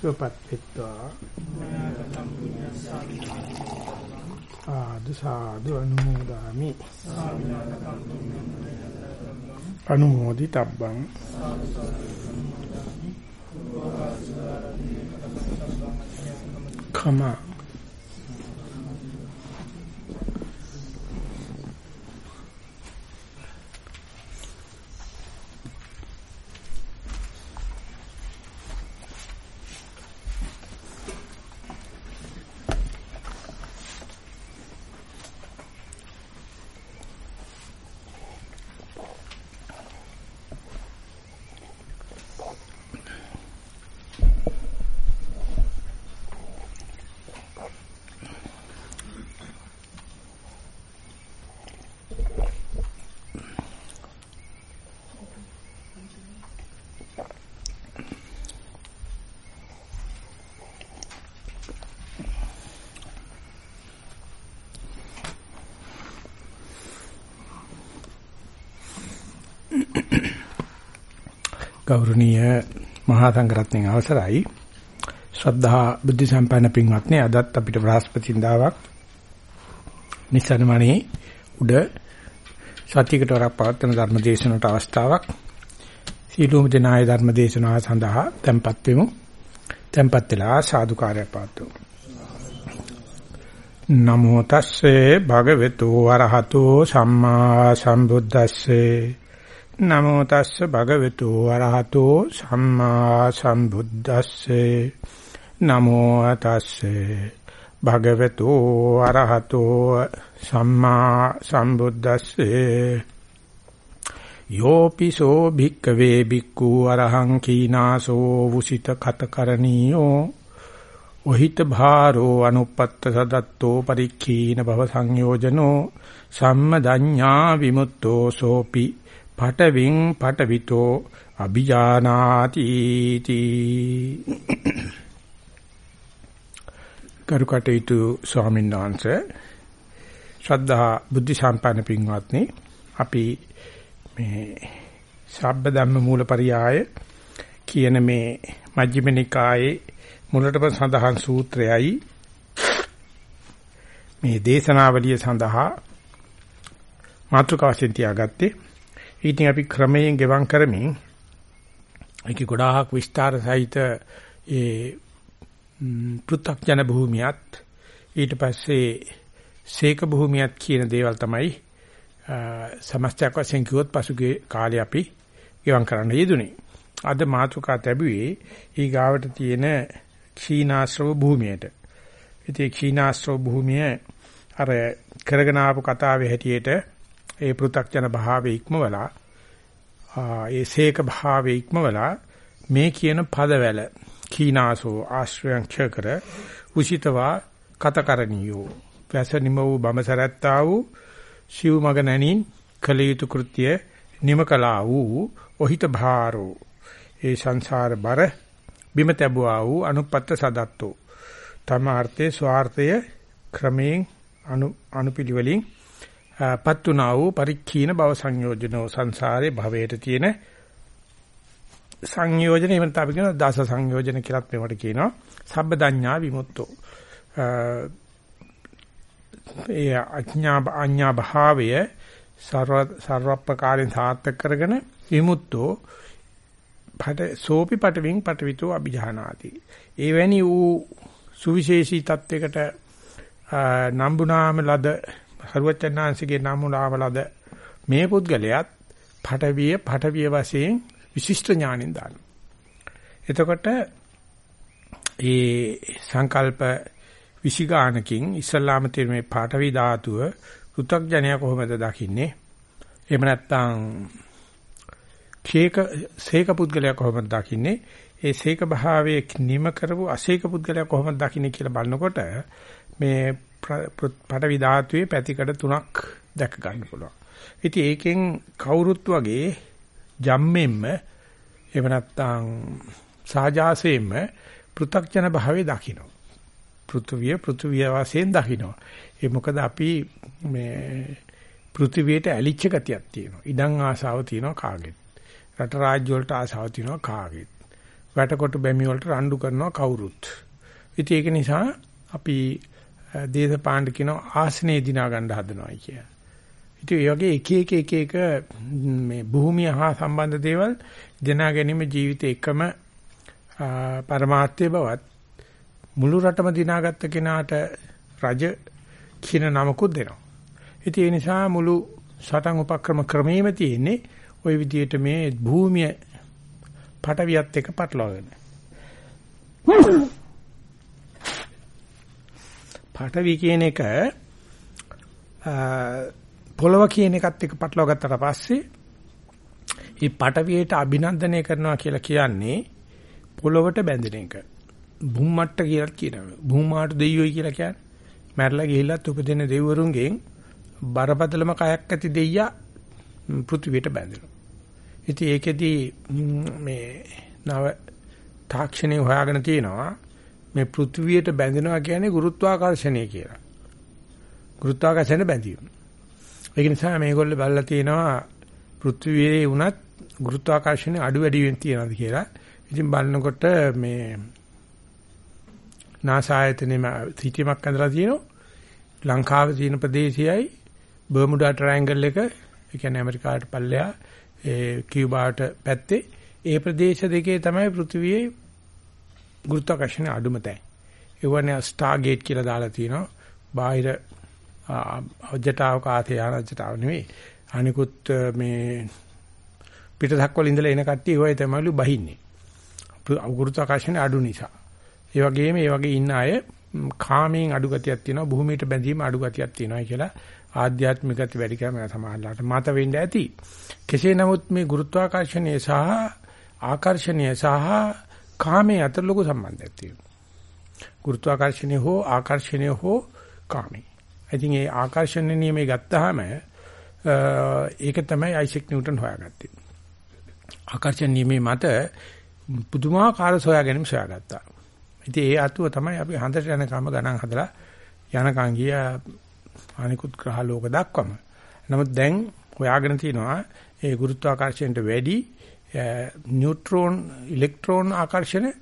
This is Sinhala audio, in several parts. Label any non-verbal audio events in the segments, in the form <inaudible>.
සුවපත් වෙත්වා. ආදු සාදු අනුමෝදාමි. අනුමෝදි තබ්බං කමා. ගෞරවනීය මහා සංඝරත්නයේ අවසරයි. ශ්‍රද්ධා බුද්ධ සම්පන්න පින්වත්නි අදත් අපිට බ්‍රහස්පතින්දාවක් නිසනමණේ උඩ සත්‍යකට වරක් පවත්වන ධර්ම දේශනට අවස්ථාවක්. සීලෝම දෙනාය ධර්ම දේශනාව සඳහා tempත් වෙමු. tempත් වෙලා සාදුකාරය පවත්වමු. නමෝ තස්සේ භගවතු වරහතෝ සම්මා සම්බුද්දස්සේ. නමෝ තස්ස භගවතු වරහතෝ සම්මා සම්බුද්දස්සේ. නමෝ තස්සේ භගවතු වරහතෝ සම්මා සම්බුද්දස්සේ. යෝපිසෝ භික්කවේ භික්ඛු අරහං කීනාසෝ වුසිත කතකරණීයෝ. ඔහිත භාරෝ අනුපත්ත සදත්තෝ පරික්ඛීන භව සංයෝජනෝ. සම්මදඤ්ඤා විමුක්තෝ සෝපි පටවින් පටවිතෝ අභිජානාති තී. කරුකටේතු ස්වාමීන් වහන්සේ ශ්‍රද්ධා බුද්ධ සම්පන්න පින්වත්නි අපි මේ සබ්බ ධම්ම මූලපරියාය කියන මේ මජ්ක්‍ධිම නිකායේ මුලටම සඳහන් සූත්‍රයයි. මේ දේශනාවලිය සඳහා මාතෘකාවෙන් තියාගත්තේ ඉතින් අපි ක්‍රමයෙන් ගෙවම් කරමින් ඒක ගොඩාක් විස්තර සහිත ඒ පෘථග්ජන භූමියත් ඊට පස්සේ සීක භූමියත් කියන දේවල් තමයි සමස්තයක් වශයෙන් කිව්වොත් පසුගිය කාලේ අපි ගෙවම් කරන්න යෙදුනේ. අද මාතුකා ලැබුවේ ඊගාවට තියෙන ක්ෂීනාශ්‍රව භූමියට. ඉතින් ක්ෂීනාශ්‍රව භූමිය අර කරගෙන ආපු කතාවේ හැටියට ඒ පෘ탁ජන භාවයේ ඉක්මවලා ඒ සේක භාවයේ ඉක්මවලා මේ කියන පදවැල කීනාසෝ ආශ්‍රයං ක්ෂය කර උසිතවා කතකරණියෝ. වැස නිම වූ බමසරත්තා වූ සිව් මග නැනින් කළ යුතු කෘත්‍ය නිම කළා වූ ඔහිත භාරෝ. ඒ සංසාර බර බිම තැබුවා වූ අනුපත්ත සදත්තෝ. තම අර්ථයේ ස්වార్థය ක්‍රමයෙන් අනු අනුපිළිවෙලින් පත්තුනා වූ පරික්ඛීන භව සංයෝජනෝ සංසාරේ භවයට තියෙන සංයෝජන. එහෙම නැත්නම් අපි කියනවා දස සංයෝජන කියලාත් මේවට කියනවා. සබ්බදඤ්ඤා විමුක්තෝ. ඒ අඥා අඥා භාවය සර්ව සර්වප්‍රකාරයෙන් සාර්ථක කරගෙන විමුක්තෝ පට සෝපි පටවින් පටවිතෝ අභිජානාති. එවැනි වූ සුවිශේෂී තත්වයකට නම්බුනාම ලද සරුවචනාංශගේ නමුලාවලද මේ පුද්ගලයාත් පටවිය පටවිය වශයෙන් විශිෂ්ට ඥාණයෙන් දානවා. එතකොට ඒ සංකල්ප විසිගානකින් ඉස්ලාම තියෙන මේ පාඨවි ධාතුව පෘථග්ජනයා කොහොමද දකින්නේ? එහෙම නැත්නම් ക്ഷേක සේක පුද්ගලයා කොහොමද දකින්නේ? ඒ සේක භාවයේ නිම කරපු අසේක පුද්ගලයා කොහොමද දකින්නේ කියලා බලනකොට මේ පඩවි ධාතුවේ පැතිකඩ තුනක් දැක ගන්න පුළුවන්. ඉතින් ඒකෙන් කවුරුත් වගේ ජම්මෙන්ම එහෙම නැත්නම් සාජාසයෙන්ම පෘ탁ජන භාවයේ දකින්න. පෘථුවිය පෘථුවිය වශයෙන් දකින්න. ඒ මොකද අපි මේ පෘථිවියට ඇලිච්ච ගතියක් තියෙනවා. ඉඩම් ආසාව තියෙනවා කාගෙත්. රට රාජ්‍ය වලට ආසාව තියෙනවා කාගෙත්. වැටකොට බැමි වලට රණ්ඩු කරනවා කවුරුත්. ඉතින් ඒක නිසා අපි දේශපාලන කියන ආසනේ දිනා ගන්න හදනවා කිය. ඉතින් ඒ වගේ එක එක එක එක මේ භූමිය හා සම්බන්ධ දේවල් දෙනා ගැනීම ජීවිතේ එකම පරමාර්ථය බවත් මුළු රටම දිනාගත්ත කෙනාට රජ කියන නමකුත් දෙනවා. ඉතින් ඒ නිසා මුළු සටන් උපක්‍රම ක්‍රමෙම තියෙන්නේ ওই විදිහට මේ භූමිය පටවියත් එක්ක පටලවාගෙන. <laughs> පටවි කියන එක පොළව කියන එකත් එක්ක පටලවා ගත්තට පස්සේ මේ පටවියට අභිනන්දනය කරනවා කියලා කියන්නේ පොළවට බැඳෙන එක. භූමට්ට කියලා කියනවා. භූමාට දෙයියෝයි කියලා කියන්නේ. මැරලා ගිහිල්ලත් උපදින දෙවිවරුන්ගෙන් බරපතලම කයක් ඇති දෙයියා පෘථිවියට බැඳෙනවා. ඉතින් ඒකෙදි මේ නව තාක්ෂණය හොයාගෙන තියෙනවා මේ පෘථිවියට බැඳෙනවා කියන්නේ ගුරුත්වාකර්ෂණය කියලා. ගුරුත්වාකර්ෂණ බැඳීම. ඒක නිසා මේගොල්ලෝ බලලා තියෙනවා පෘථිවියේ වුණත් ගුරුත්වාකර්ෂණය අඩු වැඩි වෙන තියනවාද කියලා. ඉතින් බලනකොට මේ NASA ආයතනයේ සිටීමක් ඇඳලා තියෙනවා. ලංකාවේ තියෙන ප්‍රදේශයයි බර්මුඩා ට්‍රයැන්ගල් එක ඒ කියන්නේ ඇමරිකාවට පල්ලෙහා ඒ කියුබාට පැත්තේ ඒ ප්‍රදේශ දෙකේ තමයි පෘථිවියේ ගුරුත්වාකර්ෂණ අඩුම තැන්. ඒ වගේ ස්ටාර්ගේට් කියලා දාලා තියෙනවා. බාහිර අවජටාවක ආතයානජටාව නෙවෙයි. අනිකුත් මේ පිටසක් වල ඉඳලා එන කට්ටිය ඒවයි තමයිලු බහින්නේ. ගුරුත්වාකර්ෂණ අඩු නිසා. ඒ වගේම ඒ වගේ ඉන්න අය කාමයෙන් අඩු ගතියක් තියෙනවා භූමියට බැඳීම අඩු ගතියක් තියෙනවා කියලා ආධ්‍යාත්මික ගති වැඩි කරම සමාහලට මත වෙන්න ඇති. කෙසේ නමුත් මේ ගුරුත්වාකර්ෂණය සහ ආකර්ෂණය සහ කාමයේ අතර ලොකු සම්බන්ධයක් තියෙනවා. ගුරුත්වාකර්ෂණය හෝ ආකර්ෂණය හෝ කාමී. ඉතින් ඒ ආකර්ෂණ නියමයේ ගත්තාම ඒක තමයි අයිසෙක් නිව්ටන් හොයාගත්තේ. ආකර්ෂණ නියමයේ මත පුදුමාකාර සොයා ගැනීම සොයාගත්තා. ඉතින් ඒ අතුව තමයි අපි හඳට යනකම ගණන් හදලා යනකම් ගිය අනිකුත් ග්‍රහ ලෝක දක්වම. නමුත් දැන් හොයාගෙන තිනවා ඒ ගුරුත්වාකර්ෂණයට වැඩි නියුට්‍රෝන ඉලෙක්ට්‍රෝන ආකර්ෂණ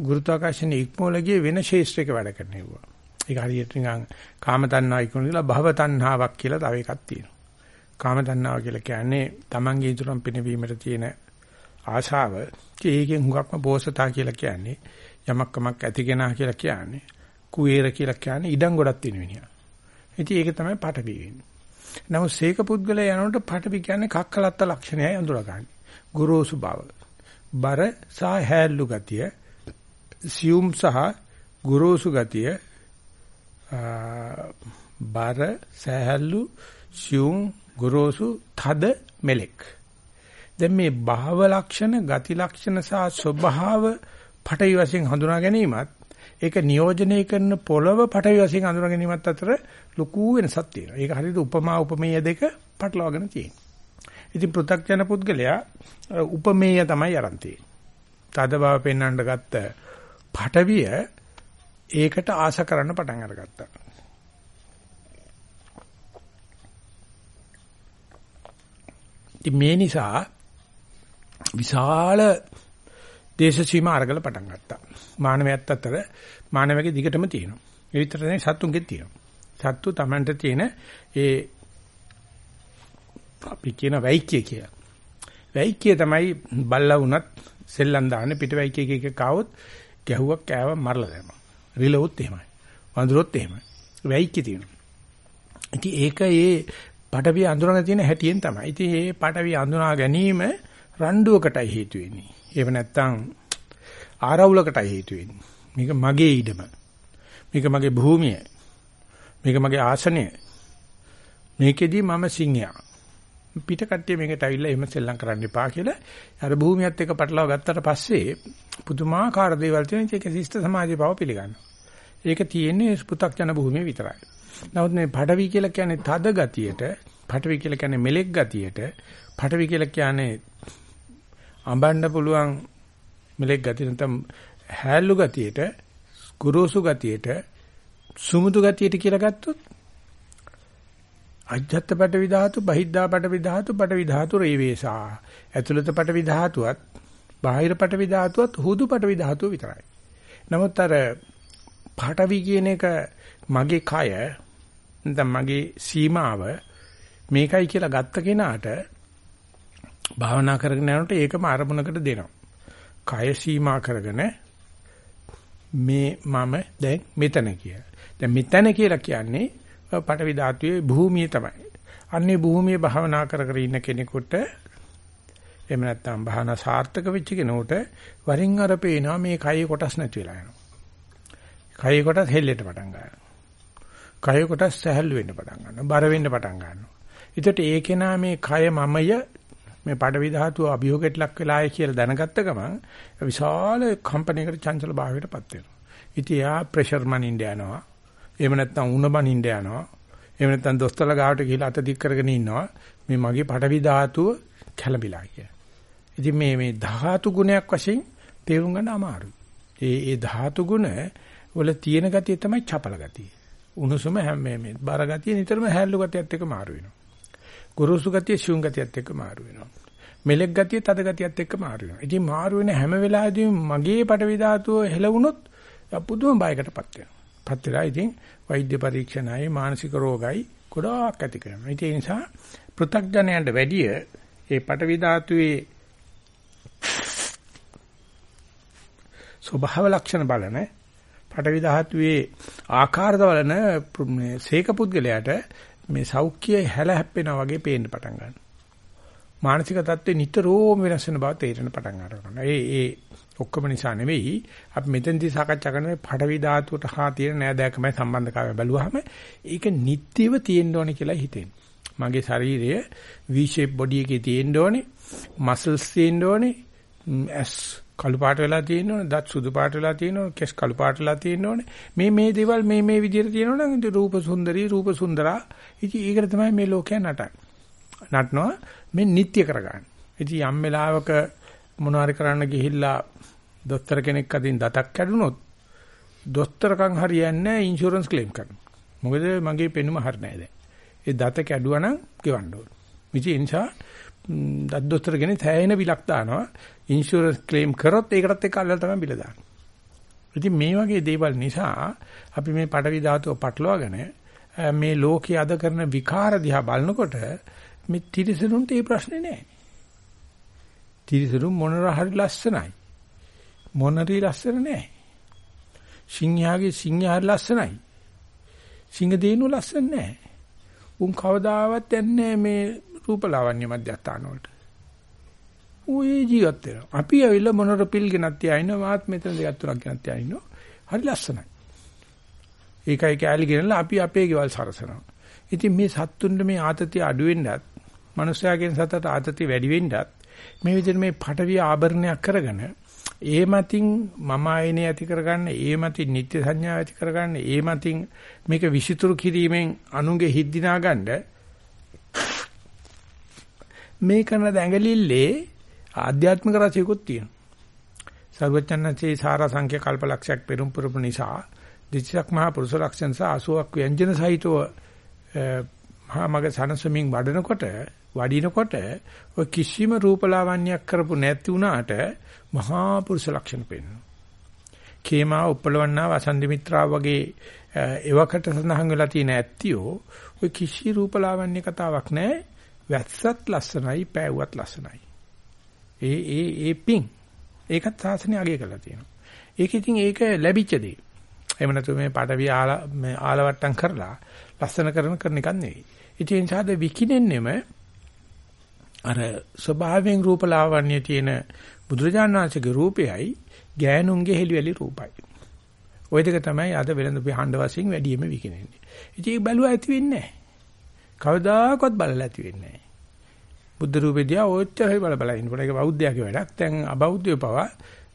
ගුරුත්වාකර්ෂණ ඉක්මවලගේ වෙන ශේෂ්ත්‍රයක වැඩ කරනවා. ඒක හරියට නිකන් කාම තණ්හා ඉක්මන කියලා භව තණ්හාවක් කියලා තව එකක් තියෙනවා. කාම තණ්හාව කියලා කියන්නේ Tamange ඉදurang පිනවීමට තියෙන ආශාව. ඒකෙන් හුඟක්ම බෝසතා කියලා කියන්නේ යමක් කමක් ඇතිගෙනා කියලා කියන්නේ කුවේර කියලා කියන්නේ ඉඩම් ගොඩක් තියෙන මිනිහා. ඉතින් ඒක තමයි පටවි වෙන්නේ. නමුත් සීක පුද්ගලයා යනකොට පටවි කියන්නේ කක්කලත්ත ලක්ෂණයයි අඳුරගන්නේ. ගුරුසු බව. බර සහ හැල්ලු ගතිය. සියුම් සහ ගුරුසු ගතිය. බර සහැල්ලු සියුම් ගුරුසු තද මෙලෙක්. දැන් මේ භාව ලක්ෂණ, ගති ලක්ෂණ සහ ස්වභාව පටවි වශයෙන් හඳුනා ගැනීමත් ඒක නියෝජනය කරන පොළව පටවි වශයෙන් හඳුනා ගැනීමත් අතර ලොකු වෙනසක් තියෙනවා. ඒක හරියට උපමා උපමේය දෙක පටලවාගෙන තියෙනවා. ඉතින් පෘථග්ජන පුද්ගලයා උපමේය තමයි අරන් තියෙන්නේ. තද බව පෙන්වන්න ගත්ත පටවිය ඒකට ආශ කරන්න පටන් අරගත්තා. ඉතින් මේ නිසා විශාල දේශ සීමා අරගල පටන් ගත්තා. මානවයත් අතර මානවයේ දිගටම තියෙනවා. ඒ විතර නෙවෙයි සත්තුන්ගෙත් තියෙනවා. සත්තු Tamanට තියෙන ඒ අපි කියන වෛක්‍ය කියලා. වෛක්‍ය තමයි බල්ලා වුණත් සෙල්ලම් දාන්නේ පිට වෛක්‍ය එක එක කාවොත් ගැහුවක් කෑව මරලා දැම්මා. රිලවුත් එහෙමයි. වඳුරොත් එහෙමයි. වෛක්‍ය තියෙනවා. ඉතින් ඒක ඒ පටවිය අඳුරගෙන තියෙන හැටියෙන් තමයි. ඉතින් මේ පටවිය අඳුනා ගැනීම රණ්ඩුවකටයි හේතු වෙන්නේ. ඒව නැත්තම් ආරවුලකටයි හේතු වෙන්නේ. මේක මගේ ඉඩම. මේක මගේ භූමිය. මේක මගේ ආසනය. මේකෙදි මම සිංහයා. පිට කට්ටිය මේකට ඇවිල්ලා එහෙම සෙල්ලම් කරන්න එපා කියලා අර භූමියත් එක්ක පටලවා ගත්තට පස්සේ පුදුමාකාර දේවල් තියෙන එක ශිෂ්ට සමාජයේ බව පිළිගන්නවා. ඒක තියෙන්නේ පු탁ජන භූමිය විතරයි. නමුත් මේ පඩවි කියලා කියන්නේ තද ගතියට, පඩවි කියලා කියන්නේ මෙලෙක් ගතියට, පඩවි කියලා කියන්නේ අඹන්න පුළුවන් මෙලෙක් ගතිය නැත්නම් හැල්ලු ගතියට, ගුරුසු ගතියට, සුමුදු ගතියට කියලා ගත්තොත් අජ්ජත් පටවි ධාතු, බහිද්ධා පටවි ධාතු, පටවි ධාතු රේවේසා. ඇතුළත පටවි ධාතුවත්, බාහිර පටවි ධාතුවත් හුදු පටවි ධාතුව විතරයි. නමුත් අර පටවි කියන එක මගේ කය නැත්නම් මගේ සීමාව මේකයි කියලා ගත්ත කෙනාට භාවනා කරගෙන යනකොට ඒකම අරමුණකට දෙනවා. කය සීමා කරගෙන මේ මම දැන් මෙතන කියලා. දැන් මෙතන කියලා කියන්නේ පටවි ධාතුවේ භූමිය තමයි. අන්නේ භූමියේ භාවනා කර කර ඉන්න කෙනෙකුට එහෙම නැත්නම් භාවනා සාර්ථක වෙච්ච කෙනෙකුට වරින් වර පේනවා මේ කයේ කොටස් නැති වෙලා යනවා. කයේ කොටස් හෙල්ලෙට පටන් ගන්නවා. කයේ කොටස් සැහැල්ලු වෙන්න පටන් ගන්නවා. බර වෙන්න පටන් ගන්නවා. ඒකට ඒ කෙනා මේ කය මමය මේ පඩවි ධාතුව අභියෝගයට ලක් වෙලායි කියලා දැනගත්ත ගමන් විශාල කම්පැනිකට චංචල භාවයකටපත් වෙනවා. ඉතින් එයා ප්‍රෙෂර් මනින්න යනවා. එහෙම නැත්නම් උණ බනින්න යනවා. එහෙම නැත්නම් දොස්තරලා ගාවට ගිහිල්ලා අත දික් කරගෙන ඉන්නවා. මේ මගේ පඩවි ධාතුව කැළඹිලා කියලා. ඉතින් මේ මේ ධාතු ගුණයක් වශයෙන් තේරුම් ගන්න අමාරුයි. ඒ ඒ ධාතු ගුණ වල තියෙන ගතිය තමයි චපල ගතිය. උණුසුම හැම මේ බර ගතිය නිතරම හැල්ලු ගතියත් එක්ක මාරු වෙනවා. ගුරුසු ගතිය ශුන් ගතියත් එක්ක මාරු වෙනවා. මෙලෙක් ගතිය තද ගතියත් එක්ක මාරු වෙනවා. ඉතින් මාරු වෙන හැම වෙලාවෙදීම මගේ පටවි ධාතුව හෙලවුනොත් පුදුම බයකටපත් වෙනවා. පත් වෙලා ඉතින් වෛද්‍ය පරීක්ෂණයි මානසික රෝගයි ගොඩාක් ඇති කරනවා. ඒ නිසා පෘථග්ජනයන්ට වැඩිය ඒ පටවි ධාතුවේ ස්වභාව ලක්ෂණ බලන පටවි ධාතුවේ ආකාරද බලන මේ සීක පුද්ගලයාට මේ සෞඛ්‍යය හැල හැප්පෙනා වගේ පේන්න පටන් ගන්නවා. මානසික தත්ත්වේ නිතරම වෙනස් වෙන බව තේරෙන පටන් ගන්නවා. ඒ ඒ ඔක්කොම නිසා නෙවෙයි අපි මෙතෙන්දී සාකච්ඡා කරන මේ පඩවි ධාතුවට හා තියෙන නෑදෑකමයි සම්බන්ධතාවය බැලුවාම ඒක නිට්ටිව තියෙන්න ඕනේ කියලා හිතෙනවා. මගේ ශරීරය V shape body එකේ තියෙන්න ඕනේ. muscles තියෙන්න ඕනේ. ඇස් කළු පාට වෙලා තියෙන්න ඕනේ. දත් සුදු පාට වෙලා තියෙන්න ඕනේ. කෙස් කළු පාට වෙලා තියෙන්න ඕනේ. මේ මේ දේවල් මේ මේ විදිහට තියෙනවා නම් රූප සුන්දරී රූප සුන්දරා. ඉතින් ඒකට තමයි මේ ලෝකයා නටන්නේ. නටනවා මේ නිට්ටය කරගන්න. ඉතින් යම් වෙලාවක මොනවාරි කරන්න ගිහිල්ලා දොස්තර කෙනෙක් අදින් දතක් කැඩුනොත් දොස්තරකම් හරියන්නේ නැහැ ඉන්ෂුරන්ස් ක්ලේම් කරන්න. මොකද මගේ පෙනුම හරිය නැහැ දැන්. ඒ දත කැඩුවා නම් ගෙවන්න ඕන. ඉතින් ඒ නිසා දත් දොස්තර කෙනෙක් තැයෙන බිලක් දානවා. ඉන්ෂුරන්ස් ක්ලේම් කරොත් ඒකටත් එක්ක අල්ලලා තමයි බිල දාන්නේ. ඉතින් මේ වගේ දේවල් නිසා අපි මේ පඩවි ධාතුව පටලවාගෙන මේ ලෝකයේ අද කරන විකාර දිහා බලනකොට මේ තිරිසනුන්ට ඒ ප්‍රශ්නේ නැහැ. තිරිසනුන් මොනර හරි ලස්සනයි. මොනරි ලස්සන නැහැ. සිංහයාගේ සිංහයා ලස්සනයි. සිංහ දේනු ලස්සන නැහැ. උන් කවදාවත් යන්නේ මේ රූපලාවන්‍ය මධ්‍යස්ථාන වලට. ඌ ජීවත් වෙනවා. අපි ඇවිල්ලා මොනර පිල් ගෙනත් තියාිනවා මාත් මෙතන දෙකක් තුනක් ගෙනත් තියාිනවා. හරි ලස්සනයි. ඒකයි කෑලි ගෙනලා අපි අපේ ගෙවල් සරසනවා. ඉතින් මේ සත්තුන්ට මේ ආතතිය අඩු වෙන්නත්, මනුස්සයාගෙන් සතට ආතතිය වැඩි වෙන්නත් මේ විදිහට මේ පටවිය ආභරණයක් කරගෙන ඒ මතින් මම ආයනේ ඇති කරගන්න, ඒ මතින් නිත්‍ය සංඥාව ඇති කරගන්න, ඒ මතින් මේක විසිතුරු කිරීමෙන් අනුගේ හිත් දිනා ගන්න මේ කරන දැඟලිල්ලේ ආධ්‍යාත්මික රසයකුත් තියෙනවා. සර්වචන්නසේ සාරා සංඛ්‍ය කල්පලක්ෂයක් පෙරම් පුරුපු නිසා දිච්චක් මහා පුරුෂ ලක්ෂණ සහ 80ක් ව්‍යංජන සහිතව මහා මග සනසමින් වඩනකොට වඩිනකොට ඔය කිසිම රූපලාවන්‍යයක් කරපු නැති වුණාට මහා පුරුෂ ලක්ෂණ පෙන්වනවා. කේමා උපලවන්නා වසන්ති මිත්‍රා වගේ එවකට සඳහන් වෙලා තියෙන ඇත්තියෝ ඔය කිසි රූපලාවන්‍ය කතාවක් නැහැ. වැස්සත් ලස්සනයි, පෑවුවත් ලස්සනයි. ඒ ඒ ඒ පිං ඒකත් සාසනය අගය කරලා තියෙනවා. ඒක ඉතින් ඒක ලැබිච්ච දේ. එහෙම නැතු මේ පාඩවි ආල මේ ආලවට්ටම් කරලා ලස්සන කරන කරන එකක් නෙවෙයි. ඉතින් ඒ නිසාද විකිනෙන්නෙම අර ස්වභාවයෙන් රූපලාවන්‍ය තියෙන බුදුරජාණන් වහන්සේගේ රූපයයි ගෑනුන්ගේ හෙලිවැලි රූපයි. ওই දෙක තමයි අද වෙළඳ පිහඬ වශයෙන් වැඩිම විකිනෙන්නේ. ඉතින් ඒක බැලුවා ඇති වෙන්නේ නැහැ. කවදාකවත් බලලා ඇති වෙන්නේ නැහැ. බුද්ධ රූපෙදියා ඔච්චරයි බල බල ඉන්නකොට ඒක බෞද්ධයාගේ වැඩක්. දැන් අබෞද්ධයෝ පවා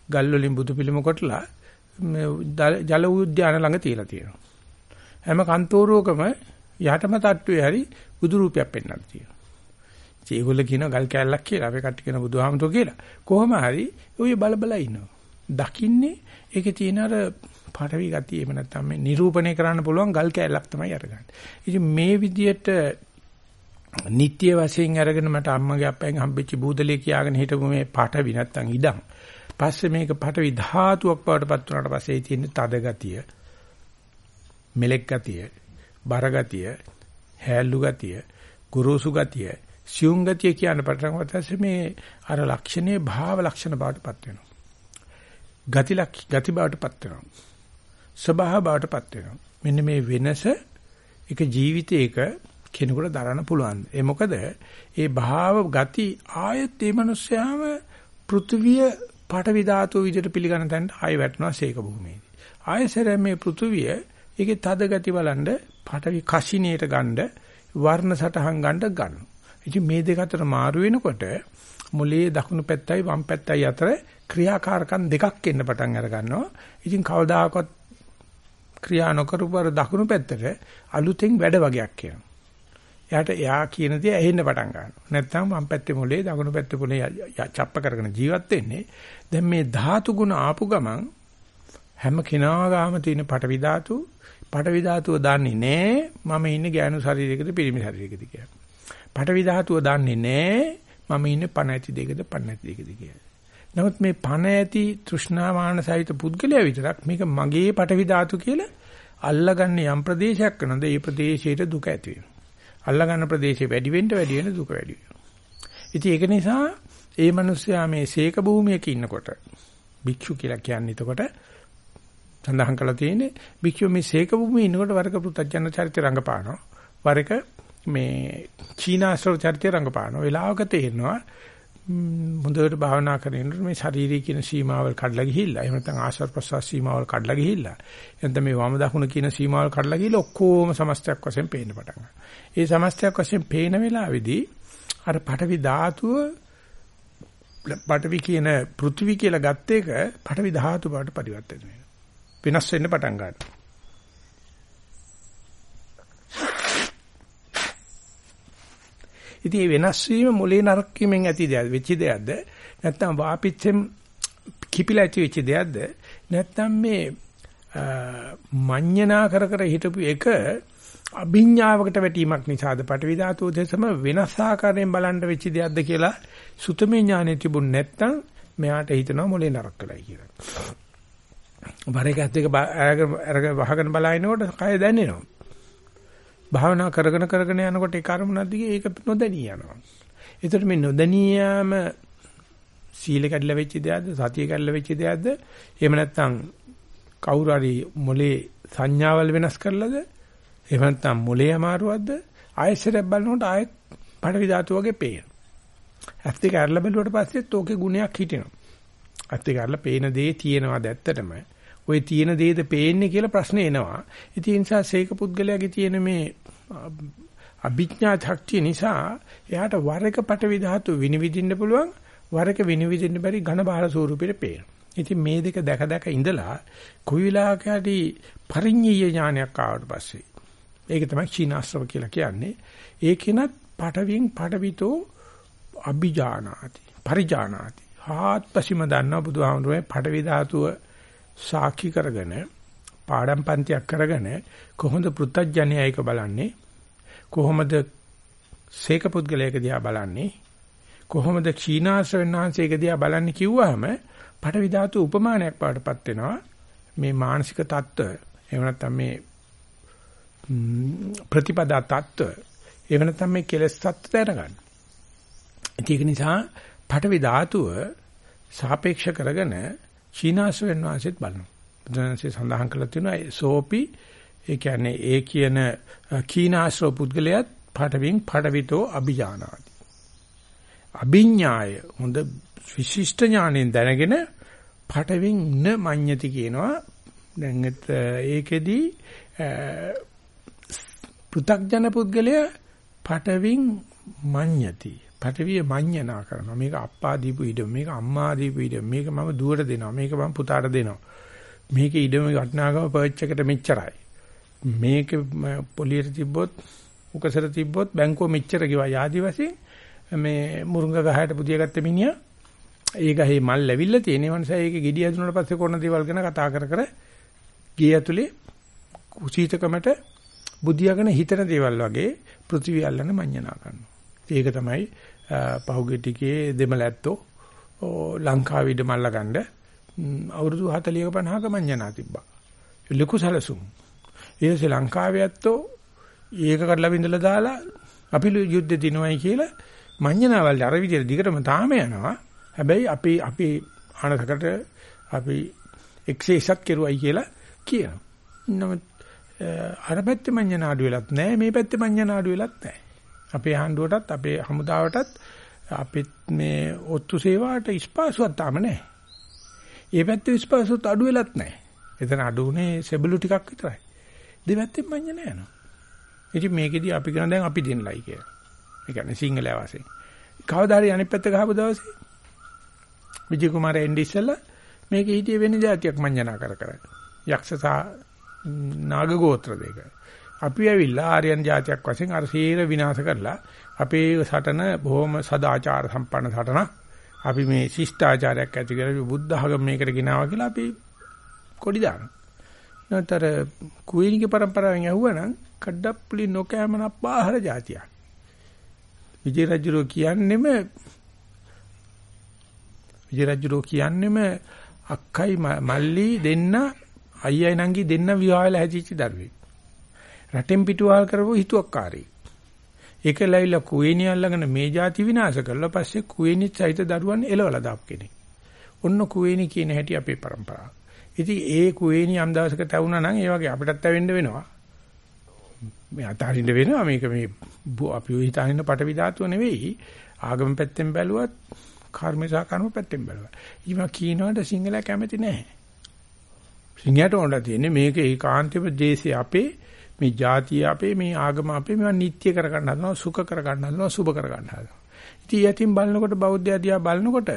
ගල් වලින් බුදු පිළිම කොටලා ජල උද්‍යාන ළඟ තියලා තියෙනවා. හැම කන්තෝරුවකම යටම තට්ටුවේ හරි බුදු රූපයක් පෙන්වන්න තියෙනවා. ඒගොල්ලෝ කියනවා ගල් කෑල්ලක් කියලා. අපේ කට්ටිය කියන බුදුහාමතෝ කියලා. කොහොම හරි ඔය බල බල ඉන්නවා. දකින්නේ ඒකේ තියෙන අර පාඨවි ගතිය එහෙම නැත්නම් මේ නිරූපණය කරන්න පුළුවන් ගල් කෑල්ලක් තමයි අරගන්නේ. ඉතින් මේ විදියට නිත්‍ය වශයෙන් අරගෙන මට අම්මගේ අප්පෙන් හම්බෙච්ච බූදලේ කියාගෙන හිටපු මේ පාඨවි නැත්තම් ඉඩම්. පස්සේ මේක පාඨවි ධාතුවක් බවට පත් වුණාට පස්සේ තියෙන තද ගතිය, මෙලෙක් ගතිය, බර ගතිය, හැල්ලු ගතිය, ගුරුසු ගතිය, සියුම් ගතිය කියන පටන් ගත්තසේ මේ අර ලක්ෂණේ භාව ලක්ෂණ බවට පත් වෙනවා. ගති ගති බවට පත් වෙනවා. ස්වභාව බවට පත් වෙනවා. මෙන්න මේ වෙනස එක ජීවිතයක කෙනෙකුට දරන්න පුළුවන්. ඒ මොකද ඒ භාව ගති ආයත් මේ මිනිස්යාම පෘථුවිය පාඨවි ධාතු විදිහට පිළිගන්න තැනට ආයෙ වැටෙනවා සීක භූමියේදී. ආයෙසර මේ පෘථුවිය ඒකේ තද ගති බලන්න පාඨවි කෂිනියට ගන්න වර්ණ සටහන් ගන්න ගන්න. ඉතින් මේ දෙක අතර මාරු වෙනකොට මොලේ දකුණු පැත්තයි වම් පැත්තයි අතර ක්‍රියාකාරකම් දෙකක් එන්න පටන් අර ගන්නවා. ඉතින් කවදාකවත් ක්‍රියා නොකරපුවර දකුණු පැත්තට අලුතෙන් වැඩ වගේක් කියනවා. එයාට එයා කියන දේ ඇහෙන්න පටන් ගන්නවා. නැත්නම් වම් පැත්තේ මොලේ දකුණු පැත්තේ මොලේ චප්ප කරගෙන ජීවත් වෙන්නේ. දැන් මේ ධාතු ගුණ ආපු ගමන් හැම කෙනා ගාම තියෙන පටවි ධාතු පටවි ධාතුව දන්නේ නැහැ මම ඉන්නේ ගෑනු ශරීරයකද පිරිමි ශරීරයකද කියලා. පටවි ධාතුව දන්නේ නැහැ මම ඉන්නේ පණ ඇති දෙකද පණ නැති දෙකද කියලා. නමුත් මේ පණ ඇති තෘෂ්ණාමාන සහිත පුද්ගලයා විතරක් මේක මගේ පටවි ධාතු කියලා අල්ලගන්න යම් ප්‍රදේශයක් කරනද ඒ ප්‍රදේශයට දුක ඇති වෙනවා. අල්ලගන්න ප්‍රදේශේ වැඩි වෙන්න වැඩි වෙන දුක වැඩි වෙනවා. ඉතින් ඒක නිසා ඒ මිනිස්සයා මේ සීක භූමියක ඉන්නකොට භික්ෂු කියලා කියන්නේ එතකොට සඳහන් කරලා තියෙන්නේ භික්ෂුව මේ සීක භූමියේ ඉන්නකොට වරක පුතඥ චරිත රංගපානවා. වරක මේ චීනාශ්‍රව චරිත රංගපානවා. වෙලාවක තේරෙනවා හොඳට භාවනා කරනකොට මේ ශාරීරික කියන සීමාවල් කඩලා ගිහිල්ලා එහෙම නැත්නම් ආශ්වාස ප්‍රශ්වාස සීමාවල් කඩලා ගිහිල්ලා එතන මේ වම දකුණ කියන සීමාවල් කඩලා ගිහිල්ලා ඔක්කොම සමස්තයක් වශයෙන් පේන්න පටන් ගන්නවා. ඒ සමස්තයක් වශයෙන් පේන වෙලාවේදී අර පඨවි ධාතුව පඨවි කියන පෘථිවි කියලා ගත්ත එක පඨවි ධාතු බවට පරිවර්තන වෙනවා. වෙනස් වෙන්න පටන් ගන්නවා. ඉතින් මේ වෙනස් වීම මොලේ නරක වීමෙන් ඇති දෙයක් වෙච්ච දෙයක්ද නැත්නම් වාපිච්චෙන් කිපිලා ඇති වෙච්ච දෙයක්ද නැත්නම් මේ මඤ්ඤණා කර කර හිටපු එක අභිඥාවකට වැටීමක් නිසාද පටවි ධාතු දෙසම වෙනස් ආකාරයෙන් බලන්න වෙච්ච දෙයක්ද කියලා සුතමේ ඥානෙ තිබුණ නැත්නම් මෙයාට හිතනවා මොලේ නරක කළයි කියලා. වර එක ඇත්ත එක අරගෙන වහගෙන බලනකොට කය දැනෙනවා. භාවනා කරගෙන කරගෙන යනකොට ඒ කර්මනා දිගේ ඒක නොදැනී යනවා. ඒතර මේ නොදැනී යාම සීල කැඩලා වෙච්ච දෙයක්ද සතිය කැඩලා වෙච්ච දෙයක්ද එහෙම නැත්නම් කවුරු හරි මොලේ සංඥාවල් වෙනස් කරලාද එහෙම නැත්නම් මොලේ අමාරුවක්ද ආයෙසරක් බලනකොට ආයෙත් පඩවි ධාතු වගේ පේන. ඇත්ත දෙක අරලා බැලුවට පස්සෙත් ඕකේ ගුණයක් හිටිනවා. ඇත්ත දෙක අරලා පේන දේ තියෙනවාද ඇත්තටම ওই තියෙන දේද පේන්නේ කියලා ප්‍රශ්නේ එනවා. ඉතින් ඒ නිසා සීක පුද්ගලයාගේ තියෙන මේ අභිඥා ශක්තිය නිසා එයාට වරක පටවි ධාතු විනිවිදින්න පුළුවන් වරක විනිවිදින්න බැරි ඝන බාල ස්වරූපෙට පේනවා. ඉතින් මේ දෙක දැක දැක ඉඳලා කොයි වෙලාවකදී පරිඤ්ඤය ඥානයක් ආවට පස්සේ ඒක තමයි චීනාශ්‍රව කියලා කියන්නේ. ඒකෙනත් පටවින් පටවිතෝ අභිජානාති පරිජානාති. හාත්පසීම දන්නා බුදුහාමුදුරුවෝ පටවි ධාතුව සාක්ෂි කරගෙන පාඩම් පන්තියක් කරගෙන කොහොමද පෘථජ්ජනයා ඒක බලන්නේ? කොහොමද සීක පුද්ගලයෙක් දිහා බලන්නේ? කොහොමද ක්ෂීනාශ්‍රවෙන් වහන්සේක දිහා බලන්නේ කිව්වහම පටවි ධාතු උපමානයක් පාටපත් වෙනවා. මේ මානසික தত্ত্ব එහෙම නැත්නම් මේ ප්‍රතිපදා தত্ত্ব එහෙම නැත්නම් මේ කෙලස් தত্ত্ব දැනගන්න. ඒක නිසා පටවි ධාතුව සාපේක්ෂ කරගෙන ක්ෂීනාශ්‍රවෙන් වහන්සේත් බලනවා. බුදුන්සේ සඳහන් කළා තියෙනවා සෝපි ඒ කියන්නේ ඒ කියන කීනාශ්‍රව පුද්ගලයාත් පාඨවින් පාඨවිතෝ අභිජානාති. අභිඥාය හොඳ විශිෂ්ට ඥාණයෙන් දැනගෙන පාඨවින් න මඤ්ඤති කියනවා. දැන් ඒකෙදි පෘ탁ජන පුද්ගලයා පාඨවින් මඤ්ඤති. පටවිය මඤ්ඤණා කරනවා. මේක අප්පා දීපු ඉඩම, මේක අම්මා දීපු ඉඩම, මේක මම දුවට දෙනවා, මේක මම පුතාට දෙනවා. මේකේ ඉඩම වටිනාකම පර්ච් එකට මෙච්චරයි. මේක පොලියට තිබ්බොත් උකසර තිබ්බොත් බැංකුව මෙච්චර කිව්වා යාදි වශයෙන් මේ මුරුංග ගහයට පුදියගත්ත මිනිහා ඒ ගහේ මල් ලැබිලා තියෙන නිසා ඒක ගෙඩි ඇදුනට පස්සේ කොන දේවල් ගැන කතා කර කර ගේ ඇතුලේ කුසීතකමට බුදියාගෙන හිතන දේවල් වගේ පෘථිවිය අල්ලන මඤ්ඤණා කරනවා. ඒක තමයි පහුගිය ටිකේ දෙමළැත්තෝ ලංකාවේ ඉදමල්ලා ගන්න අවුරුදු 40ක 50ක මඤ්ඤණා තිබ්බා. ලොකු සැලසුම්. ඊට ශ්‍රී ලංකාවේ ඇත්තෝ ඒක කඩලා බින්දලා දාලා අපි යුද්ධ දිනවයි කියලා මඤ්ඤණාවල් අර විදිහට දිගටම තාම යනවා. හැබැයි අපි අපි ආනසකට අපි එක්සේසත් කෙරුවයි කියලා කියනවා. නමුත් අර පැත්තේ මඤ්ඤණ ආඩු වෙලත් නැහැ මේ පැත්තේ මඤ්ඤණ ආඩු වෙලත් නැහැ. අපේ ආණ්ඩුවටත් අපේ හමුදාවටත් අපිත් මේ ඔත්තු සේවාවට ස්පාසුවක් තාම නැහැ. ඒ පැත්තේ ස්පාසුත් අඩු වෙලත් නැහැ. එතන අඩුනේ සෙබළු ටිකක් විතරයි. දෙපැත්තෙන් මඤ්ඤණ යනවා. ඉතින් මේකෙදි අපි කරන දැන් අපි දෙන්නලයි කියලා. ඒ කියන්නේ සිංහල වාසයෙන්. කවදා හරි අනිත් පැත්ත ගහපු දවසේ විජය කුමාර එන්නේ ඉස්සෙල්ලා මේකේ හිටියේ වෙන જાතියක් මඤ්ඤණා කර කර. යක්ෂ නාග ගෝත්‍ර දෙක. අපි ඇවිල්ලා ආර්යයන් જાතියක් වශයෙන් අර සීර විනාශ කරලා අපේ සටන බොහොම සදාචාර සම්පන්න සටන. අපි මේ ශිෂ්ටාචාරයක් ඇති කරලා බුද්ධ ආගම මේකට ගෙනාවා කියලා අපි කොඩි දානවා. නැතර කුයින්ගේ પરම්පරාවෙන් ඇහුවනම් කඩප්පුලි නොකෑමන පාහර જાතිය. විජේ රජුරෝ කියන්නේම විජේ රජුරෝ කියන්නේම අක්කයි මල්ලි දෙන්න අයියයි නංගි දෙන්න විවාහලා හැදිච්ච දරුවෙක්. රටෙන් පිටුවහල් කරපු හිතුවක්කාරී. ඒක ලැබිලා කුවේණිය ළඟන මේ જાති විනාශ කරලා පස්සේ කුවේණිත් සහිත දරුවන් එලවලා දාපු කෙනෙක්. ඔන්න කුවේණි කියන හැටි අපේ પરම්පරාව. ඉතින් ඒ කුවේණි යම් දවසක තැවුණා නම් ඒ වගේ අපිටත් තැවෙන්න වෙනවා. මේ අතහරින්න වෙනවා මේක මේ අපි හිතාගෙන පටවි ධාතුව නෙවෙයි ආගම පැත්තෙන් බැලුවත් කර්ම සහ කර්ම පැත්තෙන් බැලුවා. ඉතින් කීනවට සිංහල කැමති නැහැ. සිංහයට ඕනලා තියෙන්නේ මේක ඒකාන්තව දේශේ අපේ මේ જાතිය අපේ මේ ආගම අපේ මේවා නිත්‍ය කරගන්න හදනවා සුඛ කරගන්න හදනවා සුභ කරගන්න හදනවා. ඉතින් යතින් බලනකොට බෞද්ධය දිහා බලනකොට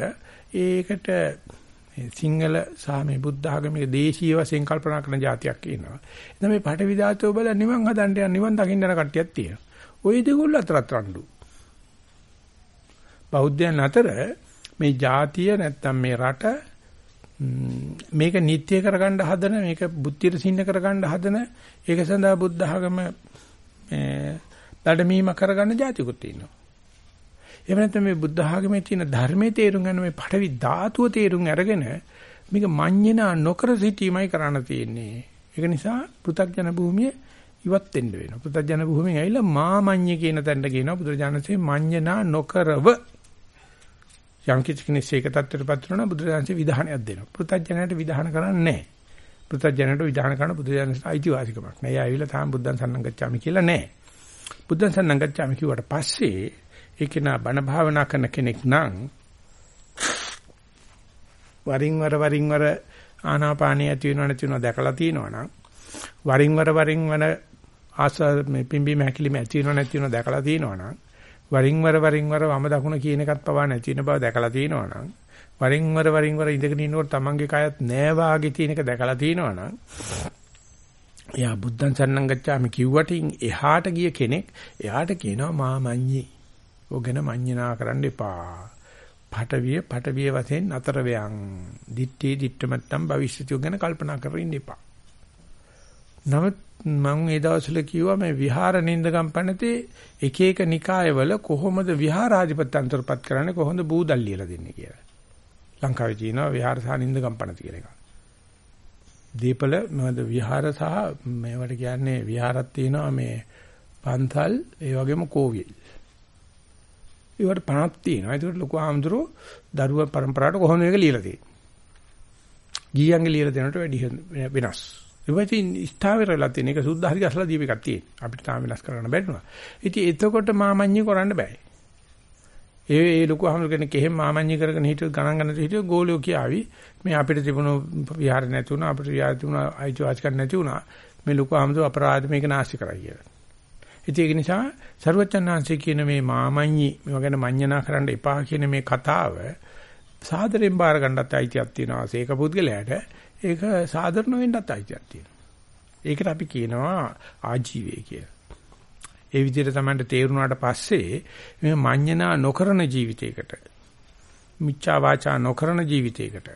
ඒකට සිංහල සහ මේ බුද්ධ ආගමේ දේශීය වශයෙන් කල්පනා කරන જાතියක් ඉන්නවා. එතන මේ පටවි ධාතෝ බල නිවන් හදන්න යන නිවන් දකින්න යන කට්ටියක් තියෙනවා. ওই දෙගොල්ල අතරත් රණ්ඩු. බෞද්ධයන් අතර මේ જાතිය නැත්තම් මේ රට මේක නිත්‍ය කරගන්න හදන මේක බුද්ධියට සින්න කරගන්න හදන ඒක සඳහා බුද්ධ ආගම මේ දඩමීම කරගන්න જાතිකුත් ඉන්නවා. එහෙම නැත්නම් මේ බුද්ධ ආගමේ තියෙන ධර්මයේ තේරුම් ගන්න මේ පටවි ධාතුව තේරුම් අරගෙන මේක මඤ්ඤණා නොකර සිටීමයි කරන්න තියෙන්නේ. ඒක නිසා පෘථග්ජන භූමිය ඉවත් වෙන්න වෙනවා. පෘථග්ජන භූමියෙන් ඇවිල්ලා මාමඤ්ඤ කියන තැනට කියනවා බුදුරජාණන්සේ මඤ්ඤණා නොකරව යම් කිසි කෙනෙක් ඒක தත්ත්වයටපත් වෙනවා බුදුරජාණන්සේ විධානයක් දෙනවා. පෘථජ්ජනයට විධාන කරන්නේ නැහැ. පෘථජ්ජනයට විධාන කරන බුදුරජාණන්සේ අයිතිවාසිකමක් නැහැ. එයා ඇවිල්ලා තාම බුද්ධං සන්නංගච්ඡාමි කියලා නැහැ. බුද්ධං සන්නංගච්ඡාමි කිව්වට පස්සේ ඒක නා බණ භාවනා කරන කෙනෙක් නම් වරින් වර වරින් වර ආනාපානිය ඇති වෙනව නැති වෙනව දැකලා තියෙනවනම් වරින් වර වරින් වර ආස්වාද මේ පිම්බීම හැකිලිම ඇති වෙනව නැති වෙනව දැකලා තියෙනවනම් වරින් වර වරින් වර වම දකුණ කියන එකත් පවා නැති වෙන බව දැකලා තියෙනවා නම් වරින් වර වරින් වර ඉඳගෙන ඉන්නකොට තමන්ගේ කයත් නෑ වාගේ තියෙන එක දැකලා තියෙනවා නම් එයා බුද්ධං සරණං ගච්ඡාමි කිව්වට එහාට ගිය කෙනෙක් එයාට කියනවා මා මඤ්ඤි. ඔගෙන මඤ්ඤනා කරන්න එපා. පටවිය පටවිය වශයෙන් අතර වයන්. දිත්තේ දිට්ඨමත්තම් භවිෂ්‍යතිය ගැන කල්පනා කරමින් ඉන්න එපා. නමුත් මම ඒ දවස්වල කිව්වා මේ විහාර නින්දගම් පනතේ එක එක නිකායවල කොහොමද විහාරාධිපත්‍ය අන්තර්පත් කරන්නේ කොහොමද බූදල් ලියලා දෙන්නේ කියලා. ලංකාවේ තියෙනවා විහාර සහ නින්දගම් පනත කියලා එකක්. දීපල මොකද විහාර සහ මේවට කියන්නේ විහාරක් තියෙනවා මේ පන්සල් ඒ වගේම කෝවිල්. ඒවට පණක් තියෙනවා. ඒකට ලොකු ආම්දුරෝ දරුවා પરම්පරාවට කොහොමද මේක ලියලා තියෙන්නේ. ගීයන්ගේ ලියලා දෙනවට වැඩි වෙනස්. ඉතින් ස්ථාවර වෙලා තියෙන එක සුද්ධ හරි ගසලා දීප එකක් තියෙන. අපිට තාම වෙනස් කරන්න බැරිනවා. ඉතින් එතකොට මාමඤ්ඤි කරන්න බෑ. ඒ ඒ ලොකු අහමුල් කෙනෙක් එහෙම මාමඤ්ඤි කරගෙන හිටියොත් ගණන් ගන්න හිටියොත් ගෝලියෝ කියාවි මේ අපිට තිබුණු විහාර නැති වුණා අපිට විහාර තිබුණා අයිතිවාසිකම් නැති වුණා මේ ලොකු අහමුල් අපරාධ මේක නාස්ති කරා කියලා. ඉතින් ඒක නිසා සරුවචනාංශي කියන මේ මාමඤ්ඤි මේව ගැන මඤ්ඤණා කරන්න එපා කියන මේ කතාව සාදරෙන් බාර ගන්නත් අයිතියක් තියෙනවා. ඒක පුද්ගලයාට ඒක සාධාරණ වෙන්නත් අයිතියක් තියෙනවා. ඒකට අපි කියනවා ආජීවය කියලා. ඒ විදිහට තමයි තේරුණාට පස්සේ මේ මඤ්ඤණා නොකරන ජීවිතයකට මිච්ඡා වාචා නොකරන ජීවිතයකට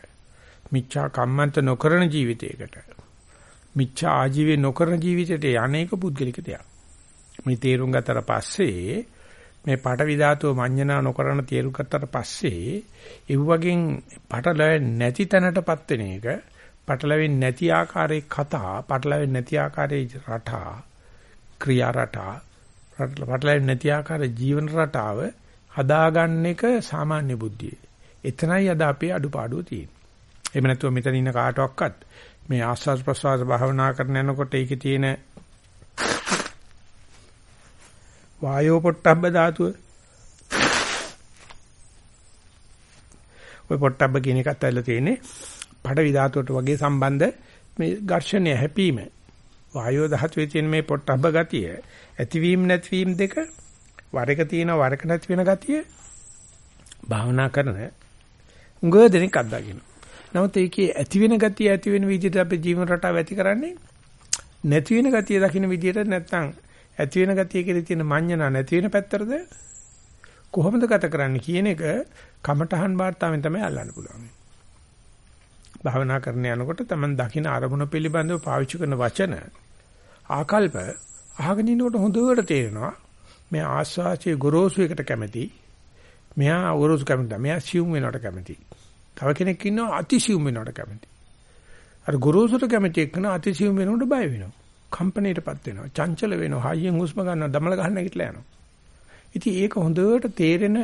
මිච්ඡා කම්මන්ත නොකරන ජීවිතයකට මිච්ඡා ආජීවය නොකරන ජීවිතයට යන්නේක පුද්ගලික දෙයක්. මේ තේරුම් ගත්තට පස්සේ මේ පටවි ධාතුව මඤ්ඤණා නොකරන තේරුම් ගත්තට පස්සේ ඒ වගේන් පටලැවෙන්නේ නැති තැනටපත් වෙන එක පටලැවෙන්නේ නැති ආකාරයේ කතා පටලැවෙන්නේ නැති ආකාරයේ රටා ක්‍රියා රටා පටලැවෙන්නේ නැති ආකාරයේ ජීවන රටාව හදාගන්න එක සාමාන්‍ය බුද්ධිය. එතනයි අද අපේ අඩුපාඩුව තියෙන්නේ. එහෙම නැතුව මෙතන ඉන්න කාටවත් මේ ආස්වාද ප්‍රසවාස භාවනා කරන යනකොට ඒකේ තියෙන වායෝ පොට්ටබ්බ ධාතුව ඔය පොට්ටබ්බ කියන එකත් ඇල්ල තියෙන්නේ පඩවි ධාතුවට වගේ සම්බන්ධ මේ ඝර්ෂණය හැපීම වායෝ ධාතුවේ තියෙන මේ පොට්ටබ්බ ගතිය ඇතිවීම නැතිවීම දෙක වරක තියෙන වරක නැති වෙන ගතිය භාවනා කරන උඟ දෙනෙක් අත්දකින්න. නමුත් ඒකේ ඇති වෙන ගතිය ඇති වෙන විදිහට අපේ ජීවන රටාව ඇති කරන්නේ නැති වෙන ගතිය දකින්න විදිහට නැත්නම් ඇති වෙන ගතිය කියලා තියෙන මඤ්ඤණ නැති වෙන පැත්තරද කොහොමද ගත කරන්නේ කියන එක කමඨහන් වාර්තාවෙන් තමයි අල්ලන්න පුළුවන්. භාවනා කරන යනකොට තමන් දකින අරමුණ පිළිබඳව පාවිච්චි කරන වචන ආකල්ප අහගෙන ඉන්නකොට හොඳට තේරෙනවා. මේ ආස්වාසිය ගොරෝසු එකට කැමති. මෙයා ගොරෝසු කැමති මෙයා සියුම් වෙනවට කැමති. තව කෙනෙක් ඉන්නවා අතිසියුම් වෙනවට කැමති. අර ගොරෝසුට කැමති එක්කන අතිසියුම් වෙනවට බය වෙනවා. කම්පණයටපත් වෙනවා. චංචල වෙනවා. හයියෙන් හුස්ම ගන්නවා. දමල ගන්න නැගිටලා යනවා. ඉතින් ඒක හොඳට තේරෙන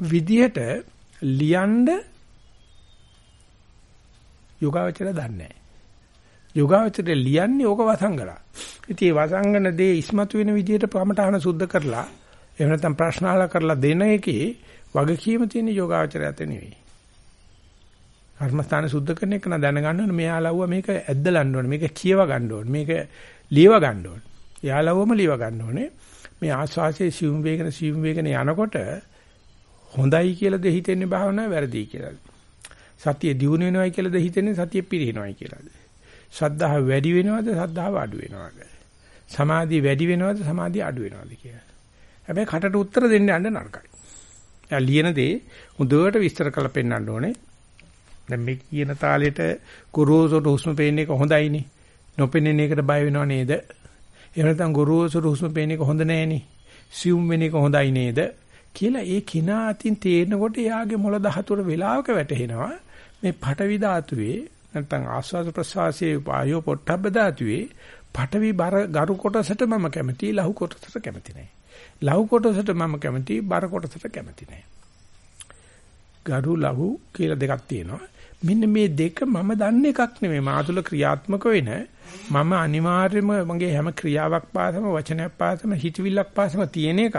විදියට ලියන්න යෝගාවචර දන්නේ නැහැ. යෝගාවචරය ලියන්නේ ඕක වසංගලා. ඉතින් මේ වසංගන දේ ඉස්මතු වෙන විදියට ප්‍රමටහන සුද්ධ කරලා එහෙම නැත්නම් ප්‍රශ්න අහලා කරලා දෙන එකේ වගකීම තියෙන යෝගාවචරයත නෙවෙයි. කර්මස්ථාන සුද්ධ කරන එක න දැනගන්න ඕනේ මෙයා ලව්ව මේක ඇද්දලන්න ඕනේ මේක කියව ගන්න ඕනේ මේක ලියව ගන්න ඕනේ. යාලවම ලියව ගන්න ඕනේ. මේ ආස්වාසියේ සිවුම් වේගන සිවුම් වේගන යනකොට හොඳයි කියලාද හිතෙන්නේ භාවනාව වැරදි කියලාද? සතිය දියුණු වෙනවයි කියලාද හිතෙන්නේ සතිය පිරිනවයි කියලාද? ශ්‍රද්ධාව වැඩි වෙනවද ශ්‍රද්ධාව අඩු වෙනවද? සමාධිය වැඩි වෙනවද සමාධිය අඩු වෙනවද කියලා. හැබැයි කටට උත්තර දෙන්න යන්න නරකයි. එයා ලියන දේ හොඳට විස්තර කරලා පෙන්නන්න ඕනේ. දැන් මේ කියන තාලෙට කුරුසොට හුස්ම පේන එක හොඳයිනේ. නොපෙනෙන එකට බය වෙනව නේද? එහෙම නැත්නම් ගොරෝසුට හුස්ම පේන එක හොඳ නෑනේ. සියුම් වෙන එක හොඳයි නේද? කියලා ඒ කිනා අතින් තේරෙනකොට එයාගේ මොළ ධාතුවර වෙලාවක වැටෙනවා. මේ පටවි ධාතුවේ නැත්නම් ආස්වාද ප්‍රසවාසයේ වායෝ පොට්ටබ්බ ධාතුවේ පටවි බර ගරු කොටසට මම කැමති ලහු කොටසට කැමති නැහැ. ලහු කොටසට මම කැමති බර කොටසට කැමති නැහැ. ගරු ලහු කියලා දෙකක් තියෙනවා. මෙන්න මේ දෙක මම දන්න එකක් නෙමෙයි මාතුල ක්‍රියාත්මක වෙන මම අනිවාර්යයෙන්ම මගේ හැම ක්‍රියාවක් පාසම වචනයක් පාසම හිතවිල්ලක් පාසම තියෙන එකක්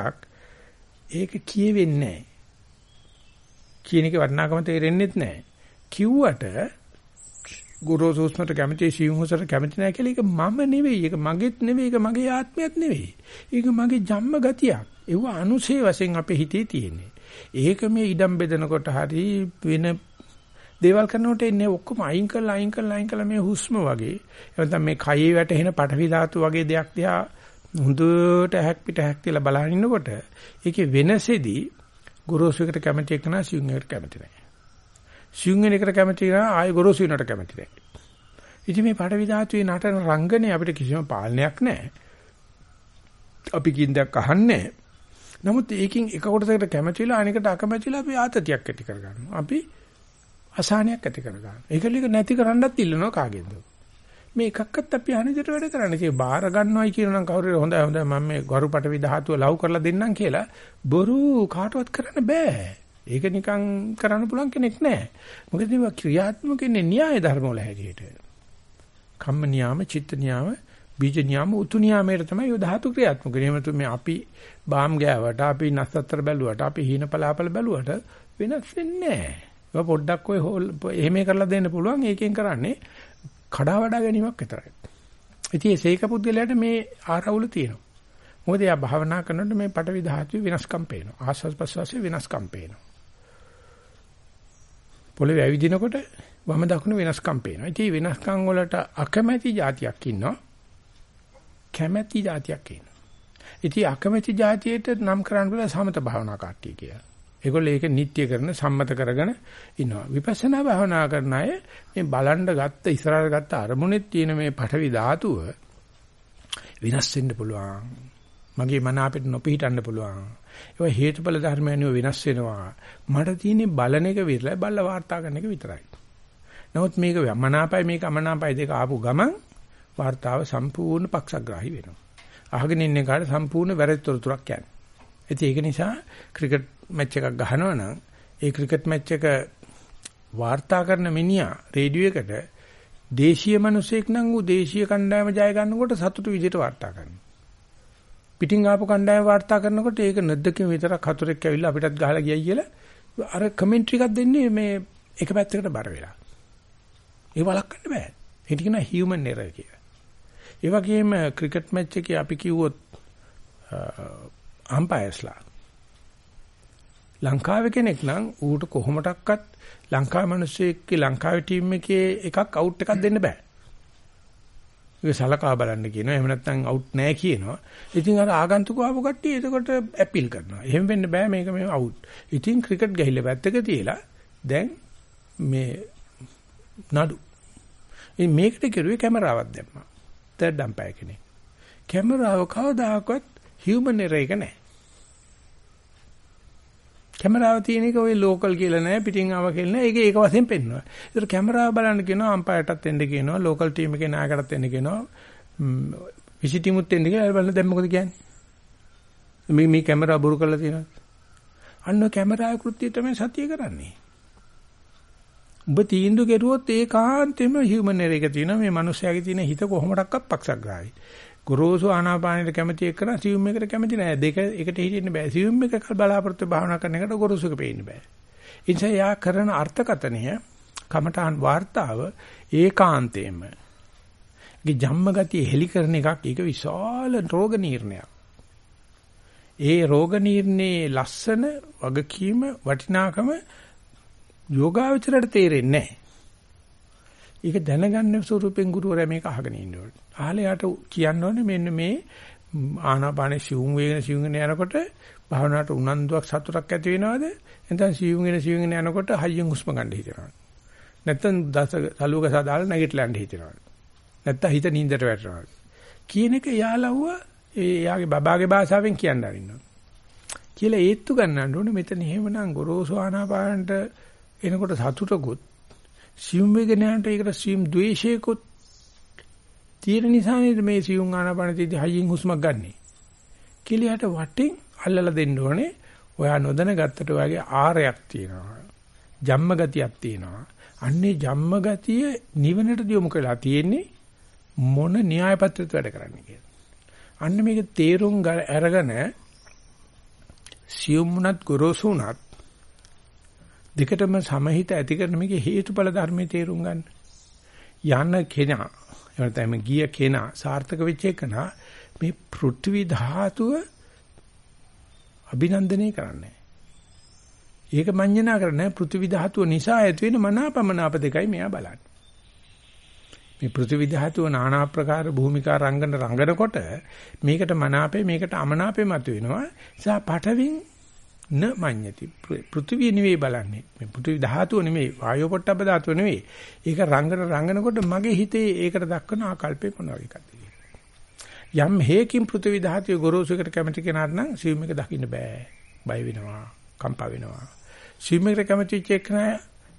ඒක කියවෙන්නේ නැහැ. කියන එක වටිනාකම තේරෙන්නේත් නැහැ. කිව්වට ගුරුසෝස්මට කැමති සිවුම්හසට කැමති නැහැ කියලා ඒක මම නෙවෙයි. ඒක මගේත් නෙවෙයි. ඒක මගේ ආත්මයක් නෙවෙයි. ඒක මගේ ජම්ම ගතියක්. ඒව අනුසේ වශයෙන් අපේ හිතේ තියෙන්නේ. ඒක මේ ඉඩම් බෙදනකොට හරි වෙන දේවල් කරනකොට එන්නේ ඔක්කොම අයින් කරලා අයින් කරලා අයින් කරලා මේ හුස්ම වගේ එහෙනම් මේ කයේ වැටෙන පටවි ධාතු වගේ දෙයක් දිහා හොඳට හැක් පිට හැක් තියලා බලන ඉන්නකොට ඒකේ වෙනසෙදී ගොරෝසුකට කැමති එක නා සියුම් එකට කැමති නැහැ. සියුම් එකට කැමති නා ආය ගොරෝසු වෙනට කැමති නැහැ. ඉතින් මේ පටවි ධාතුවේ නටන රංගනේ අපිට කිසිම පාලනයක් නැහැ. අපි කින්දක් අහන්නේ නමුත් ඒකෙන් එක කොටසකට කැමතිලා අනිකට අකමැතිලා අපි ආතතියක් ඇති කරගන්නවා. අපි අසහනයක් ඇති කර ගන්න. ඒක ලික නැති කරන්නත් ඉල්ලනවා කාගෙන්ද? මේ එකක්වත් අපි අනිදට වැඩ කරන්නේ. ඒක බාර ගන්නවයි කියනනම් කවුරු හොඳයි හොඳයි මම මේ ගරුපට විධාතුව ලව් කරලා දෙන්නම් කියලා බොරු කාටවත් කරන්න බෑ. ඒක නිකන් කරන්න පුළුවන් කෙනෙක් නෑ. මොකද මේවා ක්‍රියාත්මක වෙන්නේ න්‍යාය ධර්ම වල හැටියට. කම්ම නියාම, චිත්ත නියාම, බීජ නියාම, උතු නියාමයට තමයි ඔය ධාතු ක්‍රියාත්මක වෙන්නේ. එහෙම මේ අපි බාම් ගෑවට, අපි නස්සත්තර බැලුවට, අපි හීන පලාපල බැලුවට වෙනස් වෙන්නේ නෑ. ඒක පොඩ්ඩක් ඔය එහෙම කරලා දෙන්න පුළුවන්. ඒකෙන් කරන්නේ කඩා වඩා ගැනීමක් විතරයි. ඉතින් ඒ සීක පුද්ගලයාට මේ ආරවුල තියෙනවා. මොකද එයා භාවනා කරනකොට මේ පටවි ධාතුවේ වෙනස්කම් පේනවා. ආස්වාස් ප්‍රස්වාසයේ වෙනස්කම් පේනවා. පොළවේ ඇවිදිනකොට වම දකුණු වෙනස්කම් පේනවා. ඉතින් වෙනස්කම් වලට අකමැති જાතියක් ඉන්නවා. කැමැති જાතියක් ඉන්නවා. ඉතින් අකමැති જાතියට නම් කරන්න බලා සමත භාවනා කට්ටිය කියලා. ඒගොල්ලෝ ඒක නිත්‍ය කරන සම්මත කරගෙන ඉනවා. විපස්සනා භාවනා කරන අය මේ බලන්න ගත්ත ඉස්සරහට ගත්ත අරමුණෙත් තියෙන මේ පටවි ධාතුව වෙනස් වෙන්න පුළුවන්. මගේ මන අපිට නොපිහිටන්න පුළුවන්. ඒක හේතුඵල ධර්මයන්ව වෙනස් වෙනවා. මට තියෙන්නේ බලන එක විතරයි බල්ල වාර්තා කරන එක විතරයි. නමුත් මේක මනාපයි මේක අමනාපයි දෙක ආපු ගමන් වාර්තාව සම්පූර්ණ පක්ෂග්‍රාහී වෙනවා. අහගෙන ඉන්න කාට සම්පූර්ණ වැරදිතොරතුරක් යන්නේ. ඉතින් ඒක නිසා ක්‍රිකට් මැච් එකක් ගහනවා නම් ඒ ක්‍රිකට් මැච් එක වාර්තා කරන මිනිහා රේඩියෝ එකට දේශීය මිනිසෙක් නම් ඌ දේශීය කණ්ඩායම ජය ගන්නකොට සතුටු විදිහට වාර්තා කරනවා. පිටින් ආපු කණ්ඩායම වාර්තා කරනකොට ඒක නැද්දකින් විතරක් හතුරෙක් ඇවිල්ලා අපිටත් ගහලා ගියයි කියලා අර කමෙන්ටරි එකක් දෙන්නේ මේ එක පැත්තකට බර වෙලා. ඒ වළක්වන්න බෑ. ඒක කියන හියුමන් එරර් කියලා. ඒ වගේම ක්‍රිකට් මැච් එකේ අපි කිව්වොත් අම්පයර්ස්ලා ලංකාවේ කෙනෙක් නම් ඌට කොහොමඩක්වත් ලංකාවේ මිනිස්සෙක්ගේ ලංකාවේ ටීම් එකේ එකක් අවුට් එකක් දෙන්න බෑ. ඒක සලකා බලන්න කියනවා. එහෙම නැත්නම් අවුට් නෑ කියනවා. ඉතින් අර ආගන්තුක ආපු කට්ටිය එතකොට ඇපීල් කරනවා. එහෙම වෙන්න බෑ මේක මේ අවුට්. ඉතින් ක්‍රිකට් ගහිල්ලා පැත්තක තියලා දැන් මේ නඩු. ඉතින් මේකට කිරුවේ කැමරාවක් දැම්මා. තර්ඩ් අම්පයර් කෙනෙක්. කැමරාව කවදාකවත් හියුමන් එරර් එක නෑ. කැමරාව තියෙන එක ඔය ලෝකල් කියලා නෑ පිටින් ආව කියලා නෑ ඒක ඒක වශයෙන් පෙන්වනවා. ඒතර කැමරාව බලන්න කියනවා අම්පයර්ටත් එන්න කියනවා ලෝකල් ටීම් එකේ නායකටත් එන්න කියනවා විසිටිමුත් එන්න කියලා බලන්න දැන් මොකද කියන්නේ? මේ මේ කැමරාව බොරු කරලා තියෙනවා. අන්න කැමරාවේ කෘත්‍යය තමයි සතිය කරන්නේ. ඔබ තීන්දුව කෙරුවොත් ඒකාන්තෙම හියුමන් එරර් එක තියෙනවා මේ මිනිස්යාගේ තියෙන හිත කොහොමඩක්වත් පක්ෂග්‍රාහී. ගොරෝසු ආනාපානෙට කැමති එක්කන සියුම් එකට කැමති නෑ. දෙක එකට හිටින්න බෑ. සියුම් එක බලාපොරොත්තු භාවනා කරන එකට ගොරෝසුක පේන්න බෑ. ඒ නිසා යා කරන අර්ථකතනය කමඨාන් වார்த்தාව ඒකාන්තයෙන්ම ඒ ජම්ම ගතිය හෙලි කරන එකක් ඒක විශාල රෝග නිర్ణයක්. ඒ රෝග නිర్ణයේ ලස්සන වගකීම වටිනාකම යෝගාවචරයට තේරෙන්නේ නැහැ. ඒක දැනගන්න ස්වරූපෙන් ගුරුවරයා මේක අහගෙන ඉන්න ඕනේ. අහලා යාට කියන්න ඕනේ මෙන්න මේ ආනාපානේ සිවුම් වේගෙන සිවුම් වෙන යනකොට භාවනාවට උනන්දුවක් සතුටක් ඇති වෙනවද? නැත්නම් සිවුම් වෙන සිවුම් වෙන යනකොට හයියෙන් හුස්ම ගන්න හිතෙනවද? නැත්නම් දස සලුවක සදාලා නැගිටලා යන්න හිතෙනවද? නැත්නම් හිත නින්දට වැටෙනවද? කියන එක යාලවුව ඒ යාගේ බබාගේ භාෂාවෙන් කියන්න අරින්නවා. කියලා ඒත්තු ගන්නන්න ඕනේ මෙතන එහෙමනම් ගොරෝසු ආනාපානට එනකොට සතුටකුත් සියුම් වේගෙන යනට ඒකට සියුම් ද්වේෂයකුත් තියෙන නිසා නේද මේ සියුම් ආනාපානතියදී හයියෙන් හුස්මක් ගන්නෙ. කිලියට වටින් අල්ලලා දෙන්න ඕනේ. ඔයා නොදැන ගත්තට ඔයාගේ ආරයක් තියෙනවා. ජම්ම ගතියක් තියෙනවා. අන්නේ ජම්ම ගතිය නිවනට දියුමු කරලා තියෙන්නේ මොන න්‍යාය පත්‍රයට වැඩ කරන්නේ කියලා. අන්න මේක තේරුම් අරගෙන සියුම්ුණත් ගොරෝසුණත් දෙකටම සමහිත ඇති කරන මේකේ හේතුඵල ධර්මයේ තේරුම් ගන්න. යන කෙනා එවනතම ගිය කෙනා සාර්ථක වෙච්ච එකනා මේ පෘථිවි ධාතුව අභිනන්දනය කරන්නේ. ඒක මඤ්ඤණා කරන්නේ පෘථිවි ධාතුව නිසා ඇති වෙන මනාපමනාප දෙකයි මෙයා බලන්නේ. මේ පෘථිවි ධාතුව নানা ආකාර භූමිකා රංගන රංගනකොට මේකට මනාපේ මේකට අමනාපේ මතුවෙනවා. ඒ නිසා පටවින් න මඤ්ඤති. පෘථිවිය නෙවෙයි බලන්නේ. මේ පෘථිවි ධාතුව නෙවෙයි වායෝ පොට්ටබ්බ ධාතුව නෙවෙයි. ඒක රංගන රංගනකොට මගේ හිතේ ඒකට දක්වන ආකල්පේ මොනවා එකක්ද යම් හේකින් පෘථිවි ධාතුවේ ගොරෝසුකට කැමති කෙනාට නම් සිවුම් එක දකින්න බෑ. බය වෙනවා කම්පා වෙනවා. සිවුම් එකට කැමති චෙක් නෑ.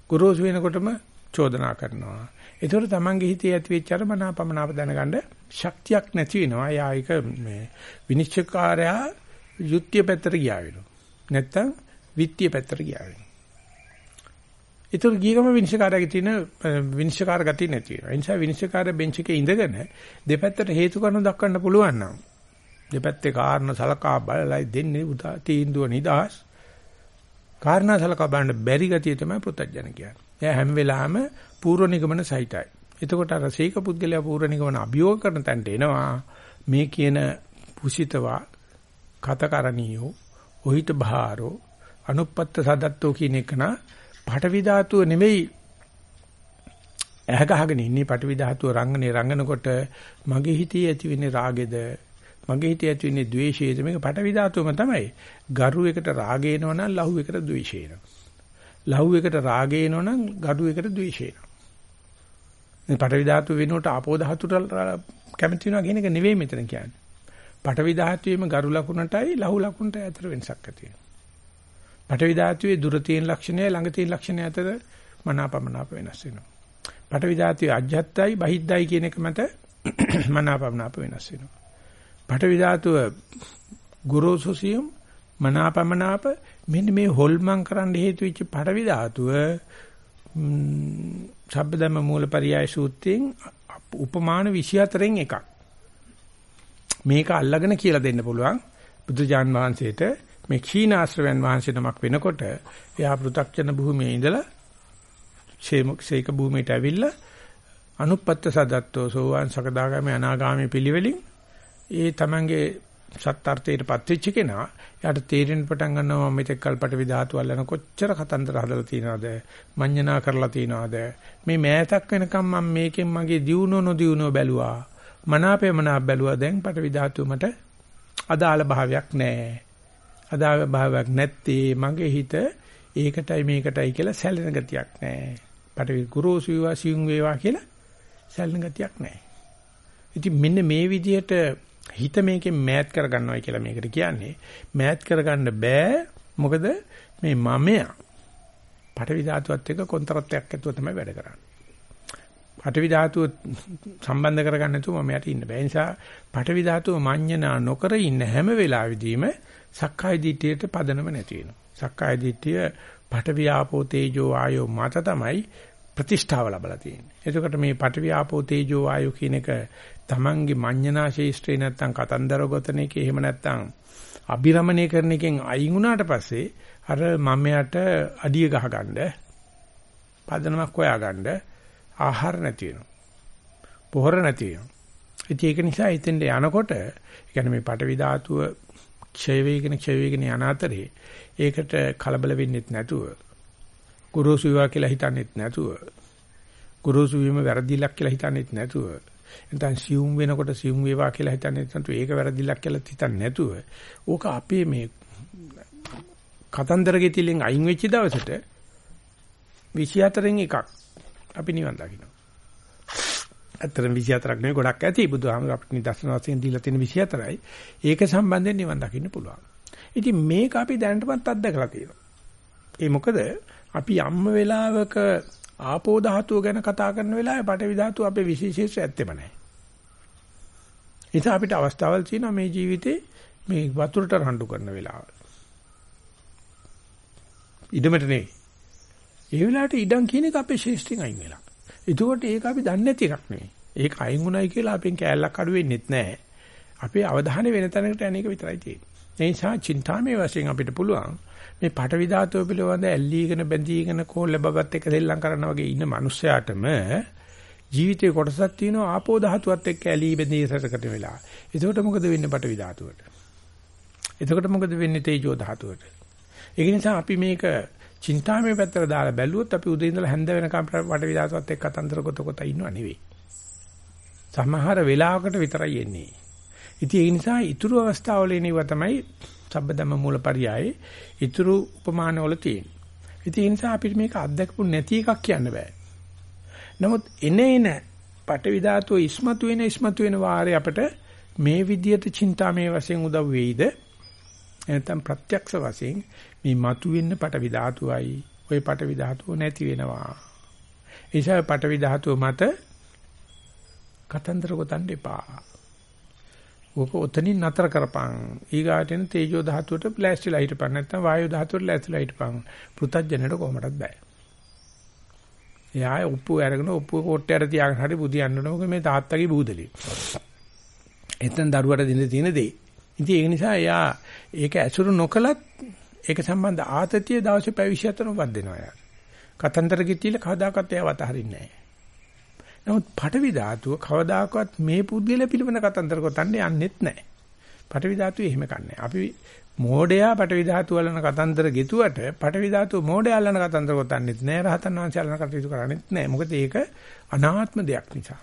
ගොරෝසු වෙනකොටම චෝදනා කරනවා. ඒතකොට තමන්ගේ හිතේ ඇති වෙච්ච අර මනාපමනාප දැනගන්න ශක්තියක් නැති වෙනවා. යා ඒක මේ විනිශ්චයකාරයා යුක්තිය පැත්තට ගියා වෙනවා. නැත්තම් විත්තිය පැත්තට ගියා වෙනවා. ඒතර ගියගම විනිශ්චයකාරයාගේ තියෙන විනිශ්චයකාර ගතිය නැති වෙනවා. ඒ නිසා විනිශ්චයකාර බෙන්ච් එකේ ඉඳගෙන දෙපැත්තට හේතු කාරණා දක්වන්න පුළුවන් නම් දෙපැත්තේ කාරණා සලකා බලලා දෙන්නේ උදා තීන්දුව නිදාස්. කාරණා සලකා බලන්න බැරි ගතිය තමයි පුතඥන කියන්නේ. එයා හැම වෙලාවෙම පූර්ව නිගමන සහිතයි. එතකොට අර සීක පුද්ගලයා පූර්ව නිගමන අභියෝග කරන තැනට එනවා. මේ කියන පුසිතවා කතකරණීයෝ ඔහිත බහාරෝ අනුපත්ත සදත්තෝ කියන එක නා පටවි ධාතුව නෙවෙයි ඇහ ගහගෙන ඉන්නේ. පටවි ධාතුව රංගනේ රංගනකොට මගේ හිතේ ඇති වෙන්නේ රාගෙද? මගේ හිතේ ඇති වෙන්නේ ද්වේෂයද? මේක පටවි ධාතුවම තමයි. ගරු එකට රාගය එනවනම් ලහු එකට ද්වේෂය එනවා. ලහු එකට රාගය එනවනම් ගරු එකට ද්වේෂය එනවා. මේ පටවි ධාතුව වෙනුවට ආපෝ ධාතුවට කැමති වෙනවා කියන එක නෙවෙයි මෙතන කියන්නේ. පටවි ධාතුවේම ගරු ලකුණටයි ලහු ලකුණටයි අතර වෙනසක් ඇති වෙනවා. පටවි ධාතුවේ දුර තියෙන ලක්ෂණය ළඟ තියෙන ලක්ෂණය අතර මනාපමනාප වෙනස් වෙනවා. පටවි ධාතුවේ අජ්ජත්තයි බහිද්දයි කියන එක මත <clears throat> මනාපමනාප වෙනස් වෙනවා. පටවි ධාතුව ගුරුසුසියම් මනාපමනාප මෙන්න මේ හොල්මන් කරන්න හේතු වෙච්ච පටවි ධාතුව සබ්බදම මූලපරියාය සූත්‍රයෙන් උපමාන 24න් එකක්. මේක අල්ලගෙන කියලා දෙන්න පුළුවන්. බුදුජාන් වහන්සේට මේ ක්ෂීණාශ්‍රවයන් වහන්සේ නමක් වෙනකොට එයා පෘ탁ජන භූමියේ ඉඳලා ශේක භූමියට ඇවිල්ලා අනුපත්ත සදත්තෝ සෝවාන් සකදාගාමී අනාගාමී පිළිවෙලින් ඒ තමන්ගේ සත්‍යාර්ථයට පත්වෙච්ච කෙනා යාට තේරෙන්න පටන් ගන්නවා මෙතෙක් කල්පට විධාතු අල්ලන කොච්චර කතන්දර හදලා තියනවද? මඤ්ඤණා කරලා තියනවද? මේ මෑතක් වෙනකම් මම මේකෙන් මගේ දියුණුව නොදියුණුව බැලුවා. මනාපේ මනාප බැලුවා දැන් පට විධාතු මට අදාළ භාවයක් නැහැ අදාළ භාවයක් නැත්තේ මගේ හිත ඒකටයි මේකටයි කියලා සැලෙන ගතියක් නැහැ පට ගුරුසු වේවා සියුම් වේවා කියලා සැලෙන ගතියක් නැහැ ඉතින් මෙන්න මේ විදිහට හිත මේකෙන් මෑත් කරගන්නවා කියලා මේකට කියන්නේ. මෑත් කරගන්න බෑ. මොකද මේ මමයා පටවි ධාතුවත් එක්ක කොන්තරත්යක් ඇතුව තමයි වැඩ කරන්නේ. පටවි ධාතුව සම්බන්ධ කරගන්න නැතුව මම යට ඉන්න බෑ. ඒ නිසා පටවි ධාතුව මඤ්ඤණා නොකර ඉන්න හැම වෙලාවෙදීම සක්කාය දිට්ඨියට පදනම නැති වෙනවා. සක්කාය දිට්ඨිය පටවි ආපෝ තේජෝ ආයෝ මත තමයි ප්‍රතිෂ්ඨාව ලැබලා තියෙන්නේ. එතකොට මේ පටවි ආපෝ තේජෝ ආයෝ කියන එක තමන්ගේ මඤ්ඤණා ශේෂ්ත්‍රේ නැත්තම් කතන්දර ගොතන එකේ එහෙම නැත්තම් අභිරමණය කරන එකෙන් අයින් වුණාට පස්සේ අර මමයට අඩිය ගහගන්න පදනමක් හොයාගන්න ආහාර නැති වෙනවා. පොහොර නැති වෙනවා. ඒක නිසා හිතෙන්ද යනකොට يعني මේ පටවි ධාතුව ක්ෂය වේගන ක්ෂය වේගන යන අතරේ ඒකට කලබල වෙන්නෙත් නැතුව ගුරුසු විවා කියලා හිතන්නෙත් නැතුව ගුරුසු වීම වැරදිලක් කියලා හිතන්නෙත් නැතුව නැත්නම් සියුම් වෙනකොට සියුම් වේවා කියලා හිතන්නේ නැත්නම් ඒක වැරදිලක් කියලා හිතන්නේ නැතුව ඕක අපේ මේ කතන්දර ගෙතිලෙන් අයින් වෙච්ච දවසට 24න් එකක් අපි නිවන් දකින්න. ඇත්තටම 24ක් නෙවෙයි ගොඩක් ඇති බුදුහාමර අපිට නිදර්ශන වශයෙන් දීලා තියෙන 24යි. ඒක සම්බන්ධයෙන් නිවන් දකින්න පුළුවන්. ඉතින් මේක අපි දැනටමත් අත්දකලා තියෙනවා. ඒ මොකද අපි යම්ම වෙලාවක ආපෝ ධාතුව ගැන කතා කරන වෙලාවේ පඨවි ධාතුව අපේ විශේෂීත්වය ඇත්තෙම නැහැ. ඒක අපිට අවස්ථාවල් තියෙනවා මේ ජීවිතේ මේ වතුරට රණ්ඩු කරන වෙලාව. ඉඩමට නෙවෙයි. ඒ වෙලාවට ඉඩම් කියන එක අපේ ශේෂ්ඨින් අයින් වෙලා. ඒකෝට ඒක අපි දන්නේ නැති එකක් නෙවෙයි. ඒක අයින් වුණයි කියලා අපෙන් කෑල්ලක් අඩු වෙන්නෙත් නැහැ. අපේ අවධානය වෙන තැනකට යන එක විතරයි තියෙන්නේ. ඒ නිසා චින්තාමේ වශයෙන් අපිට පුළුවන් මේ පටවි ධාතුව පිළිබඳ ඇල්ලීගෙන බැඳීගෙන කෝල්ල බබත් එක්ක දෙල්ලම් කරනා වගේ ඉන්න මිනිස්සයාටම ජීවිතේ කොටසක් තියෙනවා ආපෝ ධාතුවත් එක්ක ඇලී බැඳී සැරකට වෙලා. එතකොට මොකද වෙන්නේ පටවි ධාතුවට? එතකොට මොකද වෙන්නේ තේජෝ ධාතුවට? ඒක නිසා අපි මේක චින්තාමය පැත්තට දාලා බැලුවොත් අපි උදේ ඉඳලා හැන්ද වෙනකම් පටවි ධාතුවත් එක්ක අතන්තර කොට කොට ඉන්නව නෙවෙයි. සමහර වෙලාවකට විතරයි එන්නේ. ඉතින් ඒ නිසා ඊතුරු අවස්ථාවල එනව තමයි සබ්බදම මූලපරියායේ ඊතුරු උපමාන වල තියෙන. ඉතින් ඒ නිසා අපිට මේක අත්දකපු නැති එකක් කියන්න බෑ. නමුත් එනේන පටවි ධාතුව ඉස්මතු වෙන ඉස්මතු වෙන වාරේ අපිට මේ විදියට චින්තාමේ වශයෙන් උදව් වෙයිද? නැත්නම් ප්‍රත්‍යක්ෂ වශයෙන් මේ මතු වෙන්න පටවි ධාතුවයි ওই පටවි ධාතුව නැති වෙනවා. ඒසයි පටවි ධාතුව මත කතන්දර ගොතන්න එපා. ඕක ඔතනින් නතර කරපන්. ඊගාට එන තේජෝ ධාතුවට ප්ලාස්ටිලා හිටපන් නැත්නම් වායෝ ධාතුවට ප්ලාස්ටිලා හිටපන්. පෘතජ්ජනට කොහොමදත් බෑ. එයා උප්පු අරගෙන උප්පු කොට්ටයට තියාගෙන හරි බුදියන්න ඕන මොකද මේ තාත්තගේ බූදලේ. එතෙන් දරුවට දෙන්න තියෙන දේ. ඉතින් ඒ නිසා එයා ඒක ඇසුරු නොකලත් ඒක සම්බන්ධ ආතතිය දවසේ පැය 24ක් වද්දෙනවා යාර. කතන්දර කිතිල කවදාකවත් එයා වතහරින්නේ නැහැ. නමුත් පටවි ධාතුව කවදාකවත් මේ පුද්ගල පිළිබඳ කතන්දර ගොතන්නේ යන්නෙත් නැහැ. පටවි ධාතුවේ එහෙම කන්නේ. අපි මෝඩයා පටවි ධාතුව වලන කතන්දර ගෙතුවට පටවි ධාතුව මෝඩයා වලන කතන්දර ගොතන්නෙත් නැහැ. රහතන් වහන්සේ වලන කටයුතු කරන්නේත් නැහැ. මොකද ඒක අනාත්ම දෙයක් නිසා.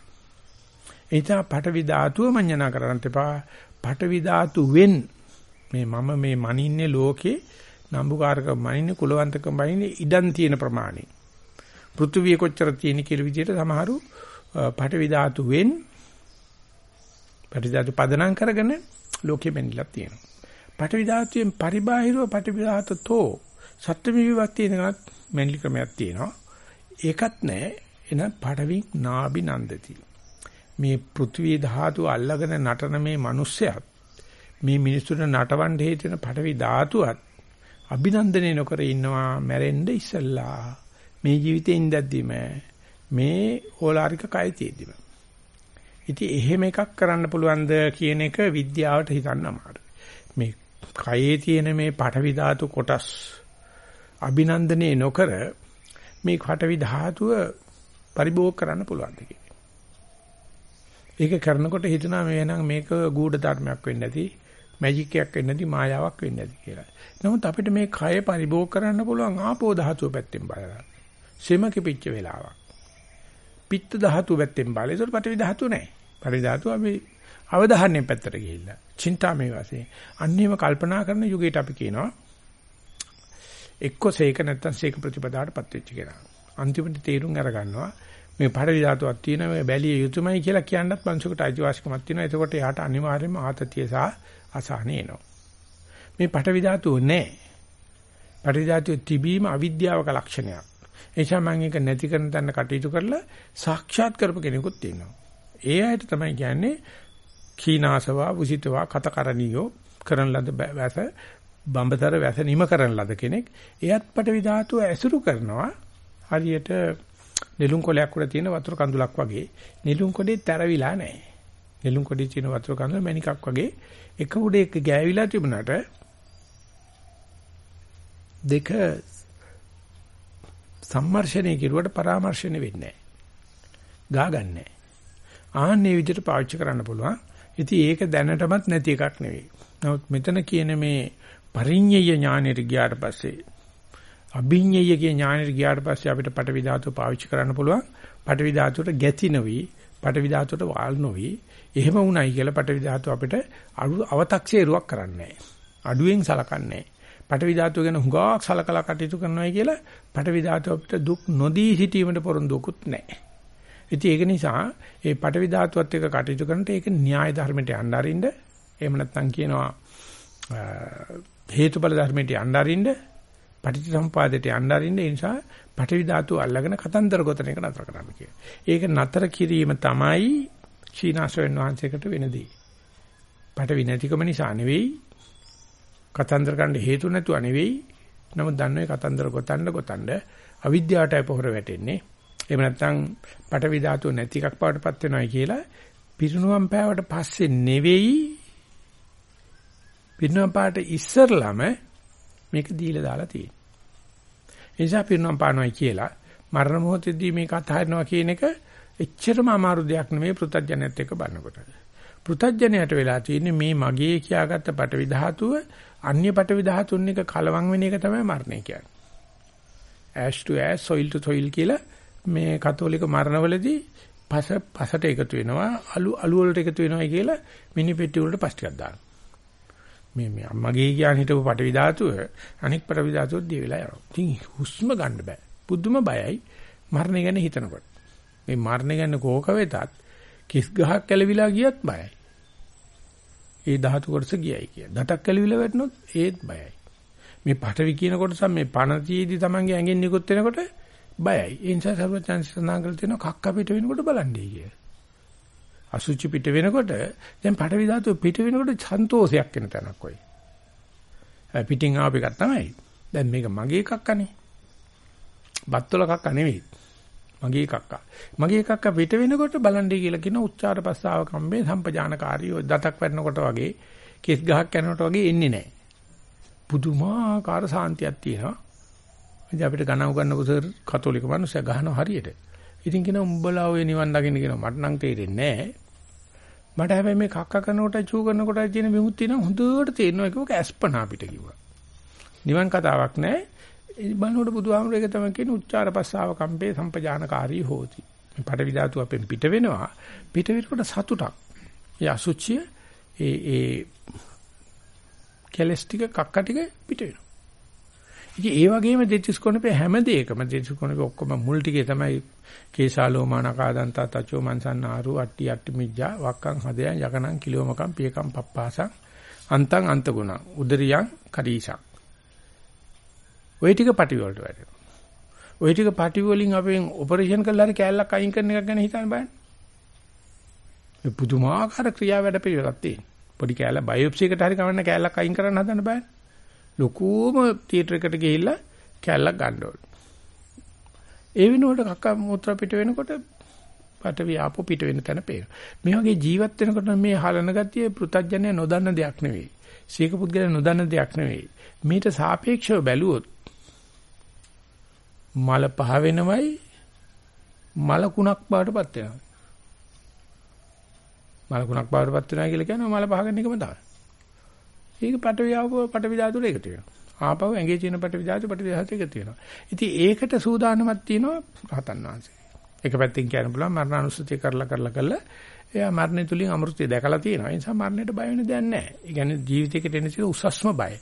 ඒ නිසා පටවි ධාතුව මඤ්ඤණා කරන්න එපා. පටවි ධාතුවෙන් මේ මම මේ මනින්නේ ලෝකේ නම්බුකාරකම් මනින්නේ කුලවන්තකම් මනින්නේ ඉඩම් තියෙන ප්‍රමාණය. පෘථුවිය කොච්චර තියෙන කියලා විදිහට සමහරු පඨවි ධාතුවෙන් පඨවි ධාතු පදනම් කරගෙන ලෝකෙ බැඳිලා තියෙනවා. පඨවි ධාතුවෙන් පරිබාහිරව පඨවි ධාතතෝ සත්‍යමි විභක්තිය එකක් මැන්ලි ක්‍රමයක් තියෙනවා. ඒකත් නැහැ. එන පඨවි නාබි නන්දති. මේ පෘථිවි ධාතු අල්ලගෙන නටන මේ මිනිස්සයත් මේ මිනිසුන්ට නටවන්න හේතු වෙන පඨවි ධාතුවත් අභිනන්දනය නොකර ඉන්නවා මැරෙන්න ඉස්සල්ලා. මේ ජීවිතේ ඉඳද්දිම මේ ඕලාරික කය තියෙද්දිම ඉතින් එහෙම එකක් කරන්න පුළුවන්ද කියන එක විද්‍යාවට හිතන්න අමාරුයි. මේ කයේ තියෙන මේ පඨවි ධාතු කොටස් අභිනන්දනය නොකර මේ පඨවි ධාතුව පරිභෝග කරන්න පුළුවන්ද ඒක කරනකොට හිතනවා මේ නම් මේක ගූඪ ධර්මයක් වෙන්නේ නැති. මැජික් එකක් වෙන්නේ නැති මායාවක් වෙන්නේ නැති කියලා. නමුත් අපිට මේ කය පරිභෝග කරන්න පුළුවන් ආපෝ ධාතුව පැත්තෙන් බලලා. සෙම කිපිච්ච වෙලාවක්. පිත්ත ධාතුව පැත්තෙන් බලලා. ඒකට පටවි ධාතුව නැහැ. පටවි ධාතුව අපි අවධානයෙන් පැත්තට ගිහිල්ලා. චින්තාමේ වශයෙන්. අන්නේම කල්පනා කරන යුගයට අපි කියනවා එක්ක සේක නැත්තම් සේක ප්‍රතිපදාවටපත් වෙච්ච කෙනා. අන්තිමට තේරුම් අරගන්නවා මේ පඩවි ධාතුවක් තියෙන මේ බැලිය යුතුයමයි කියලා කියන්නත් මනුෂ්‍යකට අයිතිවාසිකමක් තියෙනවා. එතකොට එයාට අනිවාර්යයෙන්ම ආතතිය සහ අසහනෙ එනවා. මේ පටවි ධාතුව නැහැ. පටවි ධාතුවේ තිබීම අවිද්‍යාවක ලක්ෂණයක්. ඒ නිසා මම ඒක නැති කරන තැන කටයුතු කරලා සාක්ෂාත් කරපු කෙනෙකුත් තියෙනවා. ඒ අයට තමයි කියන්නේ කීනාසවා වුසිතවා කතකරණියෝ කරන ලද වැස බඹතර වැස නිම කරන ලද කෙනෙක්. එයත් පටවි ධාතුව ඇසුරු කරනවා. හරියට නෙළුම් කොලයක් උඩ තියෙන වතුර කඳුලක් වගේ. නෙළුම් කොටේ තැරවිලා නැහැ. නෙළුම් කොටේ තියෙන වතුර කඳුල මණිකක් වගේ එක උඩ එක ගෑවිලා තිබුණාට දෙක සම්මර්ෂණය කෙරුවට පරාමර්ශණය වෙන්නේ නැහැ. ගාගන්නේ. ආන්නේ විදිහට පාවිච්චි කරන්න පුළුවන්. ඉතින් ඒක දැනටමත් නැති එකක් නෙවෙයි. නමුත් මෙතන කියන මේ පරිඤ්ඤය ඥානෙට ගියාට පස්සේ අභිඤ්ඤය කියන ඥානෙට ගියාට පස්සේ අපිට පටවි ධාතුව පාවිච්චි කරන්න පුළුවන්. පටවි ධාතුවට ගැති නොවි, පටවි ධාතුවට වාල් නොවි, එහෙම වුණයි කියලා පටවි ධාතුව අපිට අව탁සේරුවක් කරන්නේ අඩුවෙන් සලකන්නේ පටවි ධාතුව ගැන හුඟක් සලකලා කටයුතු කරනවායි කියලා පටවි ධාතුව අපිට දුක් නොදී සිටීමට පොරොන්දුකුත් නැහැ. ඉතින් ඒක නිසා මේ පටවි ධාතුවත් එක්ක කටයුතු කරනට ඒක න්‍යාය ධර්මයට යන්න අරින්න එහෙම නැත්නම් කියනවා හේතුඵල ධර්මයට යන්න අරින්න පටිච්චසමුපාදයට යන්න අරින්න ඒ නිසා පටවි ධාතුව අල්ලගෙන කතන්දර ගොතන එක නතර කරන්න කියලා. ඒක නතර කිරීම තමයි සීනාසවෙන් වහන්සේකට වෙනදී. පටවි නැතිකම නිසා නෙවෙයි කතන්දර ගන්න හේතු නැතුව නෙවෙයි. නමුත් දන්නේ කතන්දර ගොතන්න ගොතන්න අවිද්‍යාවටයි පොහොර වැටෙන්නේ. එහෙම නැත්නම් පටවි ධාතුව නැති එකක් බවටපත් වෙනවයි කියලා පිරිනුවම් පෑවට පස්සේ නෙවෙයි පිරිනුවම් පාට ඉස්සරළම මේක දීලා දාලා තියෙන්නේ. ඒ නිසා පිරිනුවම් පානවයි කියලා මරණ මොහොතදී මේක අතහරිනවා කියන එක එච්චරම අමාරු දෙයක් නෙමෙයි පෘථජ්ජනයත් එක්ක බලනකොට. පෘථජ්ජනයට වෙලා තියෙන්නේ මේ මගේ කියාගත්ත පටවි ධාතුව අන්‍ය පටවි ධාතුන් එක කලවම් වෙන එක තමයි මරණය කියන්නේ. ash to ash soil to soil කියලා මේ කතෝලික මරණවලදී පස පසට එකතු වෙනවා අලු අලු වලට එකතු වෙනවා කියලා මිනි පෙට්ටි වලට පස් ටිකක් දානවා. මේ මේ අම්මගේ කියන හිටපු පටවි ධාතුව අනික් පටවි ධාතුව දී වෙලා යනවා. ඉතින් හුස්ම ගන්න බෑ. පුදුම බයයි මරණය ගැන හිතනකොට. මේ මරණ ගැන කෝක වෙතත් කිස් ගහක් කැලවිලා ගියත් බයයි. ඒ ධාතු කොටස ගියයි කිය. දතක් කැලවිලා වැටුනොත් ඒත් බයයි. මේ පටවි කියන කොටස මේ පණතියේදී Tamange ඇඟෙන් නිකුත් වෙනකොට බයයි. ඒ නිසා සර්වචන්ස සඳහන් කරලා තියෙනවා කක්ක පිට වෙනකොට බලන්නේ කිය. අසුචි පිට වෙනකොට දැන් පටවි ධාතුව පිට වෙනකොට සන්තෝෂයක් වෙන තැනක් ඔය. පිටින් ආව එකක් තමයි. දැන් මේක මගේ කක්කනේ. බත්වල කක්ක නෙවෙයි. මගේ කක්කා. මගේ කක්කා පිට වෙනකොට බලන්නේ කියලා කියන උච්චාර පස්සාව කම්බේ සම්පජානකාරී දතක් වැටෙනකොට වගේ කෙස් ගහක් යනකොට වගේ එන්නේ නැහැ. පුදුමාකාර සාන්තියක් තියෙනවා. ඉතින් අපිට ගණන් උගන්නපු සර් කතෝලික මිනිස්සු ගහනවා හරියට. ඉතින් කියන උඹලා ඔය නිවන් දකින්න කියන මට නම් තේරෙන්නේ නැහැ. මට හැබැයි මේ කක්ක කරනකොට චූ කරනකොට තියෙන විමුක්තිය නම් හොඳට තේරෙනවා ඒක ඇස්පනා අපිට කිව්වා. නිවන් කතාවක් නැහැ. බලනකොට බුදුහාමුදුරේ ඒක තමයි කියන්නේ උච්චාර පස්සාව කම්පේ සම්පජානකාරී හෝති. මේ පඩවි ධාතු අපෙන් පිට වෙනවා. පිට වෙනකොට සතුටක්. ඒ අසුචිය ඒ ඒ කෙලස් ටික කක්ක ටික පිට වෙනවා. ඉතින් ඒ වගේම දෙතිස් කොනපේ හැම දෙයකම දෙතිස් කොනපේ ඔක්කොම මුල් ටිකේ තමයි කේසාලෝ මානකාදන්ත තචෝ මන්සන්නාරු අට්ටි අට්ටි මිජ්ජා වක්කං හදයන් යකනං කිලෝමකම් පියකම් පප්පාසං අන්තං අන්ත ගුණ. උදරියං කරීසක්. ওই ටික පටි වලට වැටෙනවා. ওই ටික පටි වලින් අපෙන් ඔපරේෂන් කළා හරි කෑල්ලක් අයින් කරන එකක් ගැන හිතන්න බෑනේ. මේ පුදුමාකාර ක්‍රියා වැඩ පිළිවෙලක් තියෙනවා. පොඩි කෑල්ල බයොප්සි එකට හරි කවන්න කෑල්ලක් අයින් කරන්න හදන්න බෑනේ. ලොකුම තියටර් එකට ගිහිල්ලා කෑල්ලක් ගන්න ඕනේ. ඒ වෙනුවට කක්ක මුත්‍රා පිට වෙනකොට පටවි ආපෝ පිට වෙන තැන පේනවා. මේ වගේ ජීවත් වෙනකොට මේ හලන ගතිය පෘථජ්ජනය නොදන්න දෙයක් නෙවෙයි. සීක පුද්ගලයා නොදන්න දෙයක් නෙවෙයි. මේට සාපේක්ෂව බැලුවොත් මල පහ වෙනවයි මල කුණක් බාටපත් වෙනවා. මල කුණක් බාටපත් වෙනවා කියලා කියන්නේ මල පහ ගන්න එකම තමයි. ඒක පටවි ආපෝ පටවි ධාතුර එකතු වෙනවා. ආපහු ඇඟේ තියෙන පටවි ධාතු පටවි ධාතු එකතු වෙනවා. ඉතින් ඒකට සූදානමක් තියෙනවා රහතන් වහන්සේ. එක පැත්තකින් කියන්න පුළුවන් මරණානුස්සතිය කරලා කරලා කරලා එයා මරණය තුලින් අමෘතය දැකලා තියෙනවා. ඒ නිසා මරණයට බය වෙන දෙයක් නැහැ. ඒ කියන්නේ ජීවිතේකට එන සිට උසස්ම බය.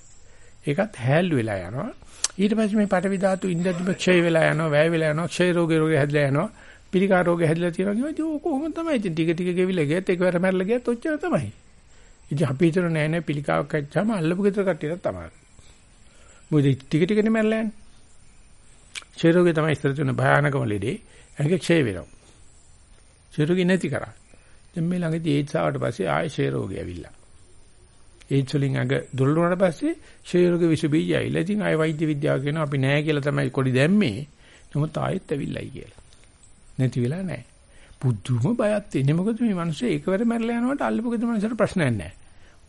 ඒකත් හැල්ලු වෙලා යනවා. ඊට පස්සේ මේ පටවි ධාතු ඉන්ද්‍රදිම ක්ෂය වෙලා යනවා, වැය වෙලා යනවා, ක්ෂය රෝගේ රෝගේ හැදලා යනවා, පිළිකා රෝගේ හැදලා තියෙනවා කියනවා. ඉතින් ඕක කොහොමද තමයි ඉතින් ටික ටික ගෙවිලා ගියත් එකවර මැරලා ගියත් ඔච්චර තමයි. ඉතින් අපි හිතන නෑ නෑ පිළිකාවක් ඇච්චාම අල්ලපු ගෙදර කට්ටියට තමයි. මොකද ටික ටිකනේ මැරලා යන්නේ. ක්ෂය රෝගේ තමයි ඉස්සර තියෙන භයානකම ලෙඩේ. ඒක ක්ෂය වෙනවා. ක්ෂය රෝගී නැති කරා. දැන් මේ ළඟදී ඒඩ්ස් ආවට පස්සේ ආයෙ ක්ෂය රෝගය ඇවිල්ලා. ඒඩ්ස් වලින් අඟ දුර්වල වුණාට පස්සේ ක්ෂය රෝග විස බීජය ඇවිල්ලා. ඉතින් ආයෙ වෛද්‍ය විද්‍යාව කියනවා අපි නෑ කියලා තමයි කොඩි දැම්මේ. නමුත් ආයෙත් ඇවිල්ලායි කියලා. නැති වෙලා නෑ. පුදුම බයක් තියෙන්නේ. මොකද මේ මිනිස්සු එකවර මැරලා යනකොට අල්ලපු ගෙදර මිනිස්සුන්ට ප්‍රශ්නයක් නෑ.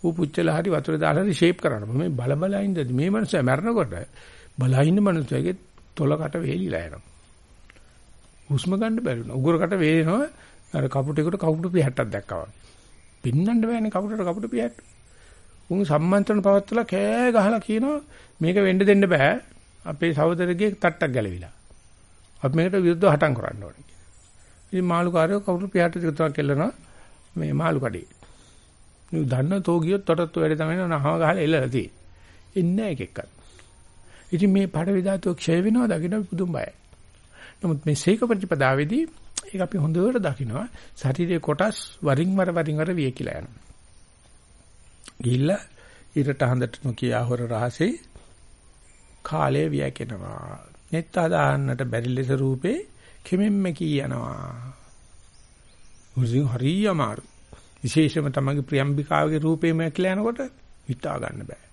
ඌ පුච්චලා හරි වතුර දාලා හරි ෂේප් කරන්න. මේ බල බල ඉඳදී මේ මිනිස්සු මැරෙනකොට බලා ඉන්න මිනිස්සුගේ තොලකට වේලිලා යනවා. හුස්ම ගන්න බැරි වෙනවා. උගුරකට වේලෙනවා. අර කපුටෙකුට කපුටු පිහට්ටක් දැක්කා වගේ. පින්නන්න බෑනේ කපුටට කපුටු පිහට්ට. උන් සම්මන්ත්‍රණ පවත්වලා කෑ ගහලා කියනවා මේක වෙන්න දෙන්න බෑ. අපේ සහෝදරගේ තට්ටක් ගැලවිලා. අපි මේකට විරුද්ධව හටන් කරන්න ඕනේ. ඉතින් මාළුකාරයෝ කවුරු පියාට ටිකක් කෙල්ලනවා මේ මාළු කඩේ. නුු දන්න තෝ ගියොත් තොටත් වැඩ තමයි නහව ගහලා එල්ලලා තියෙන්නේ. ඉන්නේ එකෙක්වත්. ඉතින් මේ පඩවි ධාතුව ක්ෂය වෙනවා දකින්න පුදුම බයයි. නමුත් මේ සීක ප්‍රතිපදාවේදී ඒක අපි හොඳට දකිනවා ශරීරයේ කොටස් වරින් වර වරින් වර වියකිලා යනවා. ගිහිල්ලා ඉරට හඳට නොකිය හොර රහසේ කාලය වියකෙනවා. නෙත්තා දාන්නට බැරි ලෙස රූපේ කෙමෙම්ම කී යනවා. උසින් හරිය අමාරු. විශේෂම තමයි ප්‍රියම්බිකාවගේ රූපේ මැකිලා යනකොට හිතා ගන්න බෑ.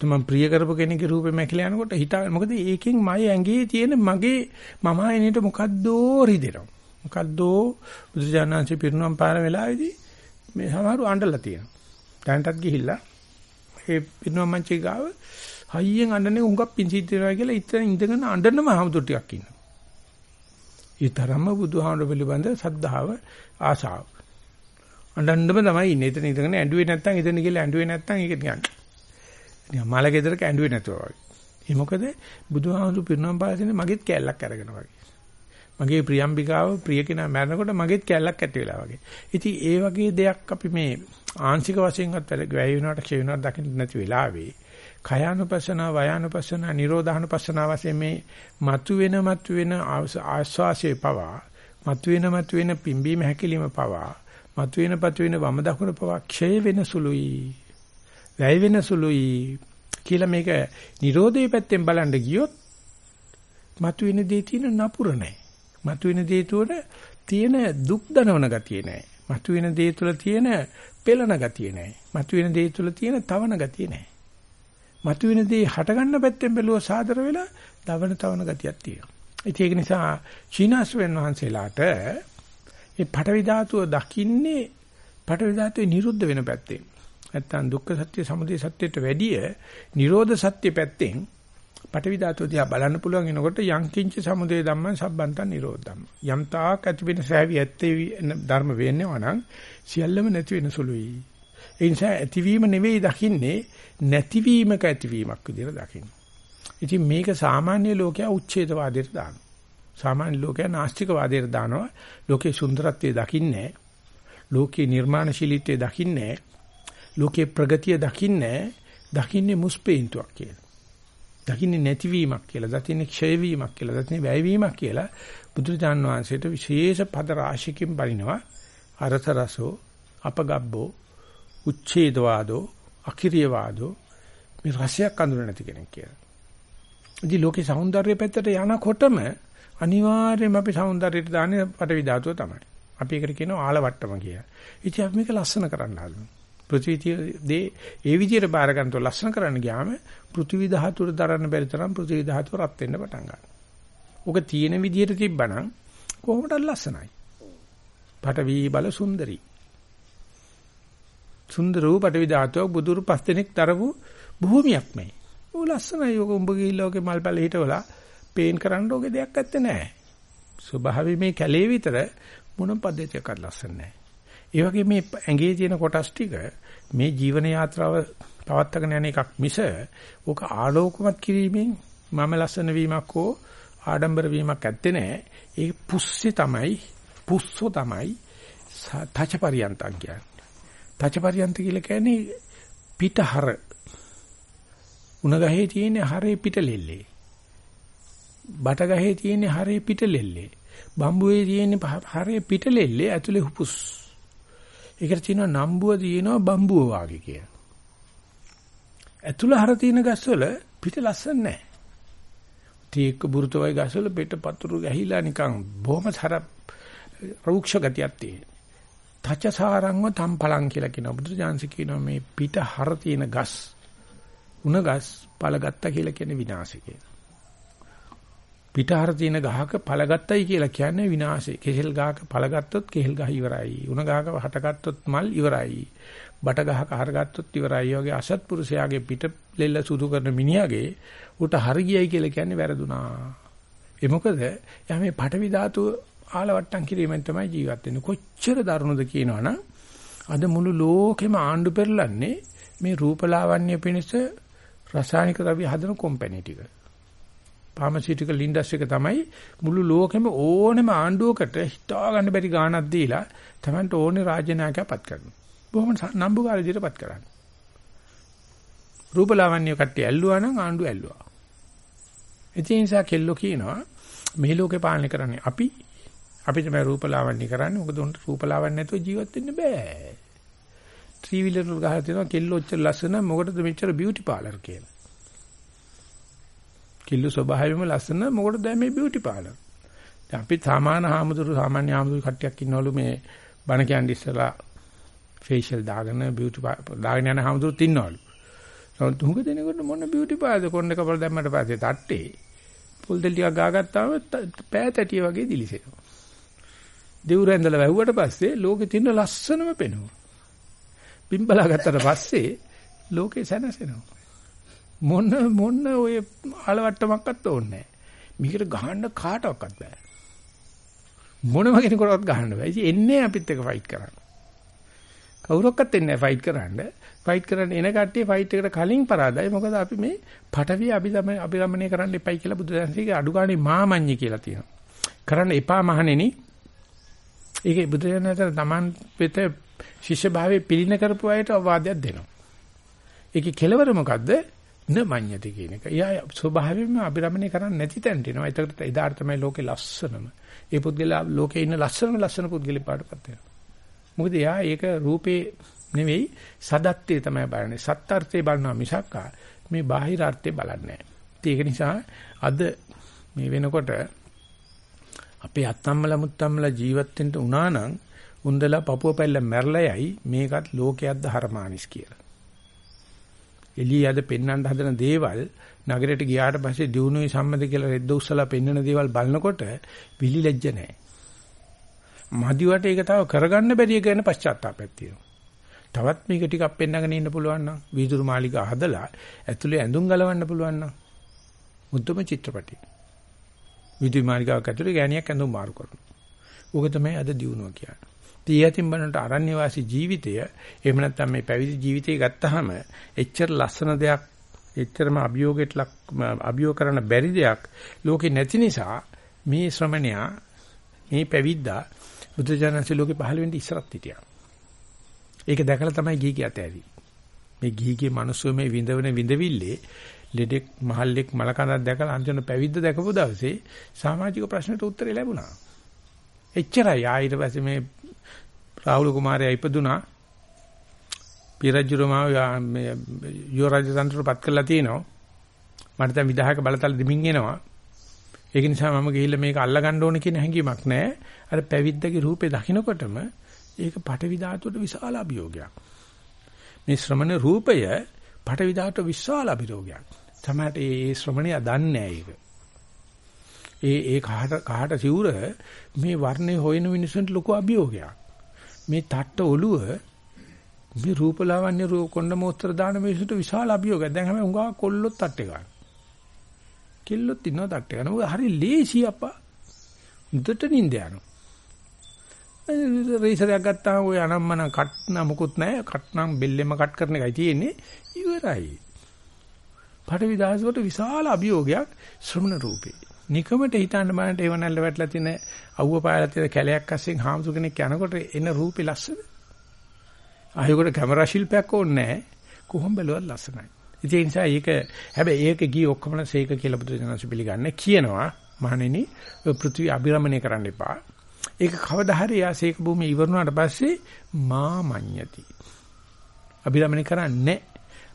තමන් ප්‍රිය කරපු කෙනෙකුගේ රූපේ මැකිලා යනකොට හිතා මොකද ඒකෙන් මගේ ඇඟේ තියෙන මගේ මම ආයෙනට මොකද්දෝ රිදෙනවා. මොකද්දෝ බුදුජානනාංශ පිරිනුවම් පාර වෙලාවේදී මේ සමහරු අඬලා තියෙනවා. දැනටත් ගිහිල්ලා ඒ පිරිනුවම් මංචේ ගාව හයියෙන් අඬන්නේ උඟක් පිංසිත් වෙනවා කියලා ඉතින් ඉඳගෙන අඬනම හමුදුර ටිකක් ඉන්නවා. ඒ තරම්ම බුදුහාමුදුර පිළිබඳ සද්ධාව ආසාව. අඬන්නම තමයි ඉන්නේ. එතන ඉඳගෙන ඇඬුවේ නැත්තම් එතන ගිහලා ඇඬුවේ නැත්තම් ඒක නිකන් නිකන් මල ගෙදරක ඇඬුවේ නැතුව වගේ. ඒ මොකද බුදුහාමුදුරු පිරුණම් පාසින්නේ මගෙත් කැලලක් අරගෙන වගේ. මගේ ප්‍රියම්බිකාව ප්‍රිය කෙනා මැරෙනකොට මගෙත් කැලලක් ඇති වෙලා වගේ. ඉතින් ඒ වගේ දෙයක් අපි මේ ආංශික වශයෙන්වත් වැය වෙනවට ක්ෂය වෙනවට දකින්න නැති වෙලාවේ කයානුපස්සන වයානුපස්සන නිරෝධානුපස්සන වශයෙන් මේ මතුවෙන මතුවෙන ආස්වාසේ පවා මතුවෙන මතුවෙන පිම්බීම හැකිලිම පවා මතුවෙන පතුවෙන වම දකුණ පවා ක්ෂය වෙන සුළුයි වැය වෙන සුළුයි කියලා මේක Nirodhe පැත්තෙන් බලන්න ගියොත් මතුවෙන දේ තියෙන නපුර නැහැ. මතුවෙන දේ තුළ තියෙන දුක් දනවන ගතිය නැහැ. මතුවෙන දේ තුළ තියෙන පෙළන ගතිය නැහැ. මතුවෙන දේ තුළ තියෙන තවන ගතිය නැහැ. මතුවෙන දේ හටගන්න පැත්තෙන් බැලුව සාදර වෙලා දවන තවන ගතියක් තියෙනවා. ඒක නිසා චීනාස්වෙන් වහන්සේලාට මේ පටවි ධාතුව දකින්නේ පටවි ධාතුවේ නිරුද්ධ වෙන පැත්තෙන්. නැත්තම් දුක්ඛ සත්‍ය සමුදය සත්‍යයට වැඩිය නිරෝධ සත්‍ය පැත්තෙන් පටවි ධාතුව දිහා බලන්න පුළුවන් එනකොට යං කිංච සමුදය ධම්මං සම්බන්තං නිරෝධම් යම් තාක් ඇති වෙන සෑවි ඇත්තේ ධර්ම වෙන්නව නම් සියල්ලම නැති වෙන සුළුයි. ඒ නිසා ඇතිවීම නෙවෙයි දකින්නේ නැතිවීමක ඇතිවීමක් විදිහට දකින්න. ඉතින් මේක සාමාන්‍ය ලෝකයා උච්ඡේදවාදයට දානවා. සාමාන්‍ය ලෝකයා නාස්තිකවාදයට දානවා. ලෝකේ සුන්දරත්වයේ දකින්නේ ලෝකේ නිර්මාණශීලීත්වයේ දකින්නේ ලෝකේ ප්‍රගතිය දකින්නේ දකින්නේ මුස්පේන්තුවක් කියලා. දකින්නේ නැතිවීමක් කියලා, දකින්නේ ක්ෂයවීමක් කියලා, දකින්නේ වැයවීමක් කියලා බුදුරජාන් වහන්සේට විශේෂ පද රාශියකින් බලිනවා. අරස රසෝ, අපගබ්බෝ, උච්ඡේදවාදෝ, අකිරියවාදෝ මේ රසයක් අඳුර නැති කෙනෙක් කියලා. ඉතින් ලෝකේ సౌందර්ය පැත්තට යනකොටම අනිවාර්යයෙන්ම අපි సౌందර්යයට දාන්නේ පටවි ධාතුව තමයි. අපි ඒකට කියනවා ආලවට්ටම කියලා. ඉතින් අපි මේක ලස්සන කරන්න හදනවා. පෘථිවි දේ ඒ විදිහට බාර ගන්නතෝ ලස්සන කරන්න ගියාම පෘථිවි ධාතුව දරන්න බැරි තරම් පෘථිවි ධාතුව රත් වෙන්න පටන් ගන්නවා. ඔක තියෙන විදිහට තිබ්බනම් කොහොමද ලස්සනයි. පටවි බල සුන්දරී. සුන්දර වූ පටවි ධාතුව බුදුරු පස් දෙනෙක් දරපු භූමියක් මේ. ਉਹ ලස්සනයි. ඔක උඹ ගිහිල්ලා ඔගේ මල්පැල හිටවලා පේන් කරන්න ඕකේ දෙයක් නැත්තේ නෑ. ස්වභාවයේ මේ කැලේ විතර මොන පද්ධතියක්වත් ලස්සන නෑ. ඒ වගේ මේ ඇඟේ තියෙන කොටස් ටික මේ ජීවන යාත්‍රාව පවත්වාගෙන යන එකක් මිස ඕක ආලෝකමත් කිරීමෙන් මම ලස්සන වීමක් හෝ ආඩම්බර වීමක් ඇත්තේ නැහැ. ඒ පුස්සේ තමයි පුස්සෝ තමයි තචපරියන්තං කියන්නේ. තචපරියන්ත කියලා කියන්නේ පිටහර. උණ ගහේ තියෙන හරේ පිටලෙල්ලේ. බට ගහේ තියෙන හරේ පිටලෙල්ලේ. බම්බුවේ තියෙන හරේ පිටලෙල්ලේ ඇතුලේ හුපුස්. ඒකට තියෙනවා නම්බුව තියෙනවා බම්බුව වාගේ කියලා. ඇතුළ හර තියෙන ගස්වල පිට ලස්සන නැහැ. තීක බුරුතවයි ගස්වල පිට පතුරු ගැහිලා නිකන් බොහොම සර රෞක්ෂ ගතියක් තියෙන. තචසාරංව තම්පලං කියලා කියන බුදුජානසී කියනවා මේ පිට හර තියෙන ගස් උණ ගස් පළ ගත්තා කියලා කියන්නේ විනාශය කියලා. පිටහර තියෙන ගහක ඵල ගත්තයි කියලා කියන්නේ විනාශේ. කෙහෙල් ගහක ඵල ගත්තොත් කෙහෙල් ගහ ඉවරයි. උණ ගහක හටගත්තොත් මල් ඉවරයි. බට ගහක හරගත්තොත් ඉවරයි. වගේ අසත්පුරුෂයාගේ පිට ලෙල්ල සුදු කරන මිනිහාගේ උට හරියයි කියලා කියන්නේ වැරදුනා. ඒ මොකද යා මේ පටවි ධාතුව ආලවට්ටම් කිරීමෙන් තමයි ජීවත් වෙන්නේ. කොච්චර දරුණුද කියනවනම් අද මුළු ලෝකෙම ආණ්ඩු පෙරලන්නේ මේ රූපලාවන්‍ය පිණිස රසායනික ද්‍රව්‍ය හදන කම්පැනි ටික. ෆාමසිටිකල් ඉන්ඩස්ට්‍රි එක තමයි මුළු ලෝකෙම ඕනෙම ආණ්ඩුවකට හිතා ගන්න බැරි ගාණක් දීලා Tamanට ඕනේ රාජ්‍ය නායකයා පත් කරනවා. බොහොම නම්බුකාර විදිහට පත් කරන්නේ. රූපලාවන්‍ය කට්ටිය ඇල්ලුවා නම් ආණ්ඩුව ඇල්ලුවා. ඒ නිසා කෙල්ලෝ කියනවා මේ ලෝකේ පාලනය කරන්නේ අපි අපි තමයි රූපලාවන්‍ය කරන්නේ. මොකද උන්ට රූපලාවන්‍ය නැතුව ජීවත් වෙන්න බෑ. ත්‍රිවිලර් ගහලා තියෙනවා කෙල්ලෝ ඔච්චර ලස්සන මොකටද මෙච්චර බියුටි පාලර් කියලා. කිල්ල ස්වභාවයෙන්ම ලස්සන මොකටද මේ බියුටි පාලර්. දැන් අපි සාමාන්‍ය හාමුදුරු සාමාන්‍ය හාමුදුරු කට්ටියක් ඉන්නවලු මේ බණ කියන්නේ ඉස්සලා ෆේෂියල් දාගෙන බියුටි දාගෙන යන හාමුදුරුත් ඉන්නවලු. නමුත් තුඟ දෙනකොට මොන බියුටි පාද කොන්න කපල දැම්මට පස්සේ තට්ටේ පොල් දෙල් ටිකක් ගාගත්තාම පෑතැටිය වගේ දිලිසෙනවා. දෙවුර ඇඳලා වැහුවට පස්සේ ලෝකේ තියෙන ලස්සනම පෙනුම. බිම්බලා ගත්තට පස්සේ ලෝකේ සැනසෙනවා. මොන මොන ඔය ආලවට්ටමක්වත් ඕනේ නැහැ. මේකට ගහන්න කාටවත් බෑ. මොනම කෙනෙකුටවත් ගහන්න බෑ. ඉතින් එන්නේ අපිත් එක්ක ෆයිට් කරන්න. කවුරක්වත් එන්නේ නැහැ ෆයිට් කරන්න. ෆයිට් කරන්න එන කට්ටිය ෆයිට් එකට කලින් පරාදයි. මොකද අපි මේ පටවිය අභිදම අභිරමණය කරන්න එපයි කියලා බුදුදහමේ අඩුගානේ මාමඤ්ඤි කියලා තියෙනවා. කරන්න එපා මහණෙනි. ඒකේ බුදුරජාණන් තමන් වෙත ශිෂ්‍ය භාවයේ පිළින කරපු අයට අවවාදයක් දෙනවා. ඒකේ කෙලවර මොකද්ද? න මඤ්ඤති කියන එක. එයා ස්වභාවයෙන්ම අභිරමණය කරන්නේ නැති තැනට එනවා. ඒකට එදාට තමයි ලෝකේ ලස්සනම. ඒ පුද්ගලයා ලෝකේ ඉන්න ලස්සනම ලස්සන පුද්ගලෙක් පාටපත් වෙනවා. මොකද එයා ඒක රූපේ නෙවෙයි සදත්තේ තමයි බලන්නේ. සත්‍යාර්ථේ බලනවා මිසක් මේ බාහිර අර්ථේ බලන්නේ නැහැ. ඒක නිසා අද මේ වෙනකොට අපේ අත්තම්මල මුත්තම්මල ජීවත් වෙන්න උනා නම් උන්දලා පපුව පැල්ල මැරලා යයි මේකත් ලෝකයක්ද හරමානිස් කියලා. එළිය අද පෙන්වන්න හදන දේවල් නගරයට ගියාට පස්සේ දිනුවේ සම්මත කියලා රෙද්ද උස්සලා පෙන්වන දේවල් බලනකොට විලි ලැජ්ජ නැහැ. මදිවට ඒක තව කරගන්න බැරි එක ගැන පශ්චාත්තාපයක් තියෙනවා. තවත් මේක ටිකක් පෙන්වගෙන ඉන්න පුළුවන් නම් වීදුරු මාලිගා හදලා ඇතුලේ ඇඳුම් ගලවන්න පුළුවන් නම් මුද්දම චිත්‍රපටි. වීදුරු මාලිගාවක් ඇතුලේ ගෑණියක් ඇඳුම් මාරු කරනවා. ඕක තමයි අද දිනුව කියන්නේ. තීයතින් බලනට අරණ්‍ය වාසී ජීවිතය එහෙම නැත්නම් මේ පැවිදි ජීවිතය ගත්තාම එච්චර ලස්සන දෙයක් එච්චරම අභියෝගයට ලක් අභියෝග කරන්න බැරි දෙයක් ලෝකේ නැති නිසා මේ ශ්‍රමණයා මේ පැවිද්දා බුදුජානසී ලෝකේ පහළ වෙන්න ඉස්සරත් හිටියා. ඒක දැකලා තමයි ගිහි කියත ඇති. මේ ගිහිගේ මිනිස්සු මේ විඳවන විඳවිල්ලේ ලෙඩෙක් මහල්ලෙක් මලකඳක් දැකලා අන්තිම පැවිද්ද දැකපු දවසේ සමාජික ප්‍රශ්නට උත්තරේ ලැබුණා. එච්චරයි. ආ ඊට පස්සේ මේ රාහුල කුමාරයා ඉපදුනා පිරජුරමාව මේ යෝරාජ තන්ත්‍රපත් කරලා තිනවා. මට දැන් විදහාක බලතල දෙමින් එනවා. ඒක නිසා මම ගිහිල්ලා මේක අල්ලගන්න ඕන කියන හැඟීමක් නැහැ. අර පැවිද්දගේ රූපේ දකින්නකොටම ඒක පටවි ධාතුවට විශාල අභියෝගයක්. මේ ශ්‍රමණ රූපය පටවි ධාතුවට විශාල අභියෝගයක්. තමයි ඒ ශ්‍රමණය දන්නේ ඒක. ඒ ඒ කහට කහට සිවුර මේ වර්ණේ හොයන මිනිසුන්ට ලොකු අභියෝගයක්. මේ තට්ට ඔළුව මේ රූපලාවන්‍ය රූප කොණ්ඩ මෝස්තර දාන මිනිසුන්ට විශාල අභියෝගයක්. දැන් හැම උංගා කොල්ලොත් තට්ටේ ගන්න. කෙල්ලොත් ඉන්නවා තට්ටේ ගන්න. මොකද හරි ලේසි අප්පා. උදට නින්ද යනවා. රේසරයක් ගත්තාම ඔය අනම්මන කට්න මුකුත් නැහැ. කට්නම් බෙල්ලෙම කට් කරන එකයි තියෙන්නේ. ඉවරයි. පටවි දහසකට විශාල අභියෝගයක් ශ්‍රමණ රූපේ. නිකමට හිතන්න බලන්න ඒව නැල්ල වැටලා තියෙන අවුව පායලා තියෙන කැලයක් අස්සෙන් හාමුදුර කෙනෙක් යනකොට එන රූපේ ලස්සන. ආයෙකට කැමරා ශිල්පයක් ඕනේ නැහැ. කොහොම බැලුවත් ලස්සනයි. ඒ නිසා ඒක හැබැයි ඒක ගියේ ඔක්කොම සේක කියලා බුදුරජාණන් පිළිගන්නේ කියනවා මහණෙනි පෘථිවි අභිරමණය කරන්න එපා. ඒක කවදා හරි යා සේක භූමිය ඉවරනාට පස්සේ මාමඤ්ඤති. අභිරමණය කරන්නේ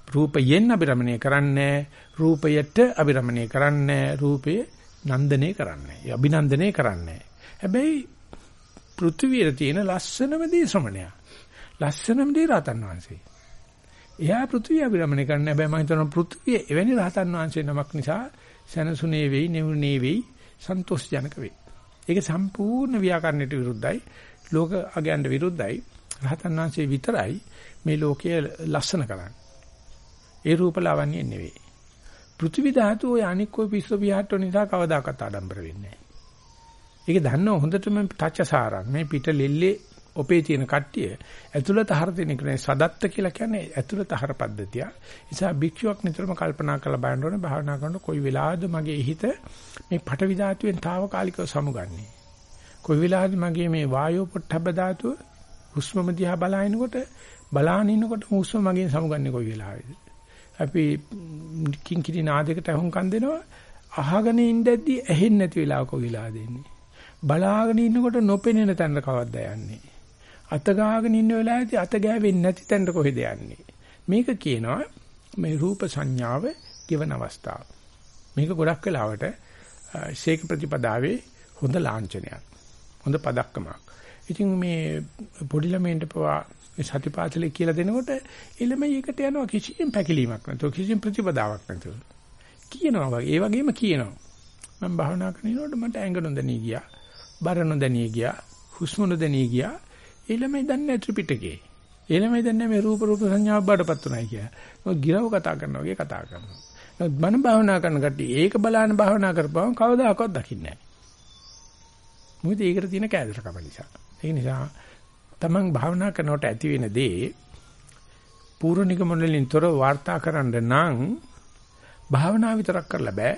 රූපයෙන් අභිරමණය කරන්නේ රූපයට අභිරමණය කරන්නේ රූපේ නන්දනය කරන්නේ. අභිනන්දනය කරන්නේ. හැබැයි පෘථිවියේ තියෙන ලස්සනම දේ ශ්‍රමණයා. ලස්සනම දේ රහතන් වහන්සේ. එයා පෘථිවිය අභිරමණය කරන්න හැබැයි මම හිතනවා පෘථිවිය එවැනි රහතන් වහන්සේ නමක් නිසා සනසුනේ වෙයි නෙවුනේ වෙයි සන්තෝෂජනක වෙයි. ඒක සම්පූර්ණ ව්‍යාකරණයට විරුද්ධයි. ලෝක අගයන්ට විරුද්ධයි. රහතන් වහන්සේ විතරයි මේ ලෝකයේ ලස්සන කරන්නේ. ඒ රූපලාවන්‍ය නෙවෙයි. පෘථිවි ධාතුව ඔය අනික් කොයි පිස්සු පියාට්ටෝ නිසා කවදාකවත් ආඩම්බර වෙන්නේ නැහැ. ඒක දන්නව හොඳටම තච්චසාරං මේ පිට ලෙල්ලේ ඔපේ තියෙන කට්ටිය ඇතුළත හර දෙන එක නේ සදත්ත කියලා කියන්නේ ඇතුළත හර පද්ධතිය. නිසා භික්ෂුවක් නිතරම කල්පනා කරලා බලන්න ඕනේ භාවනා කරනකොට කොයි වෙලාවද මගේ හිත මේ පටවි ධාතුවෙන් తాවකාලිකව සමුගන්නේ. කොයි වෙලාවද මගේ මේ වායෝ පොට්ටබ්බ ධාතුව හුස්මම දිහා බලනකොට බලාගෙන ඉන්නකොට හුස්ම මගෙන් සමුගන්නේ කොයි වෙලාවේද? අපි කිංකිණි නාදයකට අහුම්කම් දෙනවා අහගෙන ඉඳද්දි ඇහෙන්නේ නැති වෙලාවක කොයි වෙලාවද එන්නේ. බලාගෙන ඉන්නකොට නොපෙනෙන තැනට කවද්ද යන්නේ. අත ගාගෙන ඉන්න වෙලාවේදී අත ගෑවෙන්නේ නැති තැනට කොහෙද යන්නේ? මේක කියනවා මේ රූප සංඥාව given අවස්ථාව. මේක ගොඩක් වෙලාවට ශේක ප්‍රතිපදාවේ හොඳ ලාංඡනයක්. හොඳ පදක්කමක්. ඉතින් මේ පොඩි ළමයින්ට පවා මේ සතිපාසලේ කියලා දෙනකොට එළමයි එකට යනවා කිසිම පැකිලීමක් නැතුව කිසිම ප්‍රතිපදාවක් නැතුව. කියනවා වගේ ඒ වගේම කියනවා. මම භාවනා කරනකොට මට ඇඟ නොදැනී ගියා. බර නොදැනී ගියා. හුස්ම නොදැනී ගියා. ඊළමයි දන්නේ ත්‍රිපිටකේ. ඊළමයි දන්නේ මේ රූප රූප සංඥාවක් බඩපත් උනායි කියලා. මොකද ගිරව කතා කරනවා වගේ කතා කරනවා. නමුත් මන භාවනා කරන කට්ටිය ඒක බලන භාවනා කරපුවම කවදාකවත් දකින්නේ නැහැ. මොකද ඒකට තියෙන කෑදරකම නිසා. ඒ නිසා තමන් භාවනා කරනකොට ඇති වෙන දේ පූර්ව නිගමන වලින් තොර වාර්තා කරන්න නම් භාවනා විතරක් කරලා බෑ.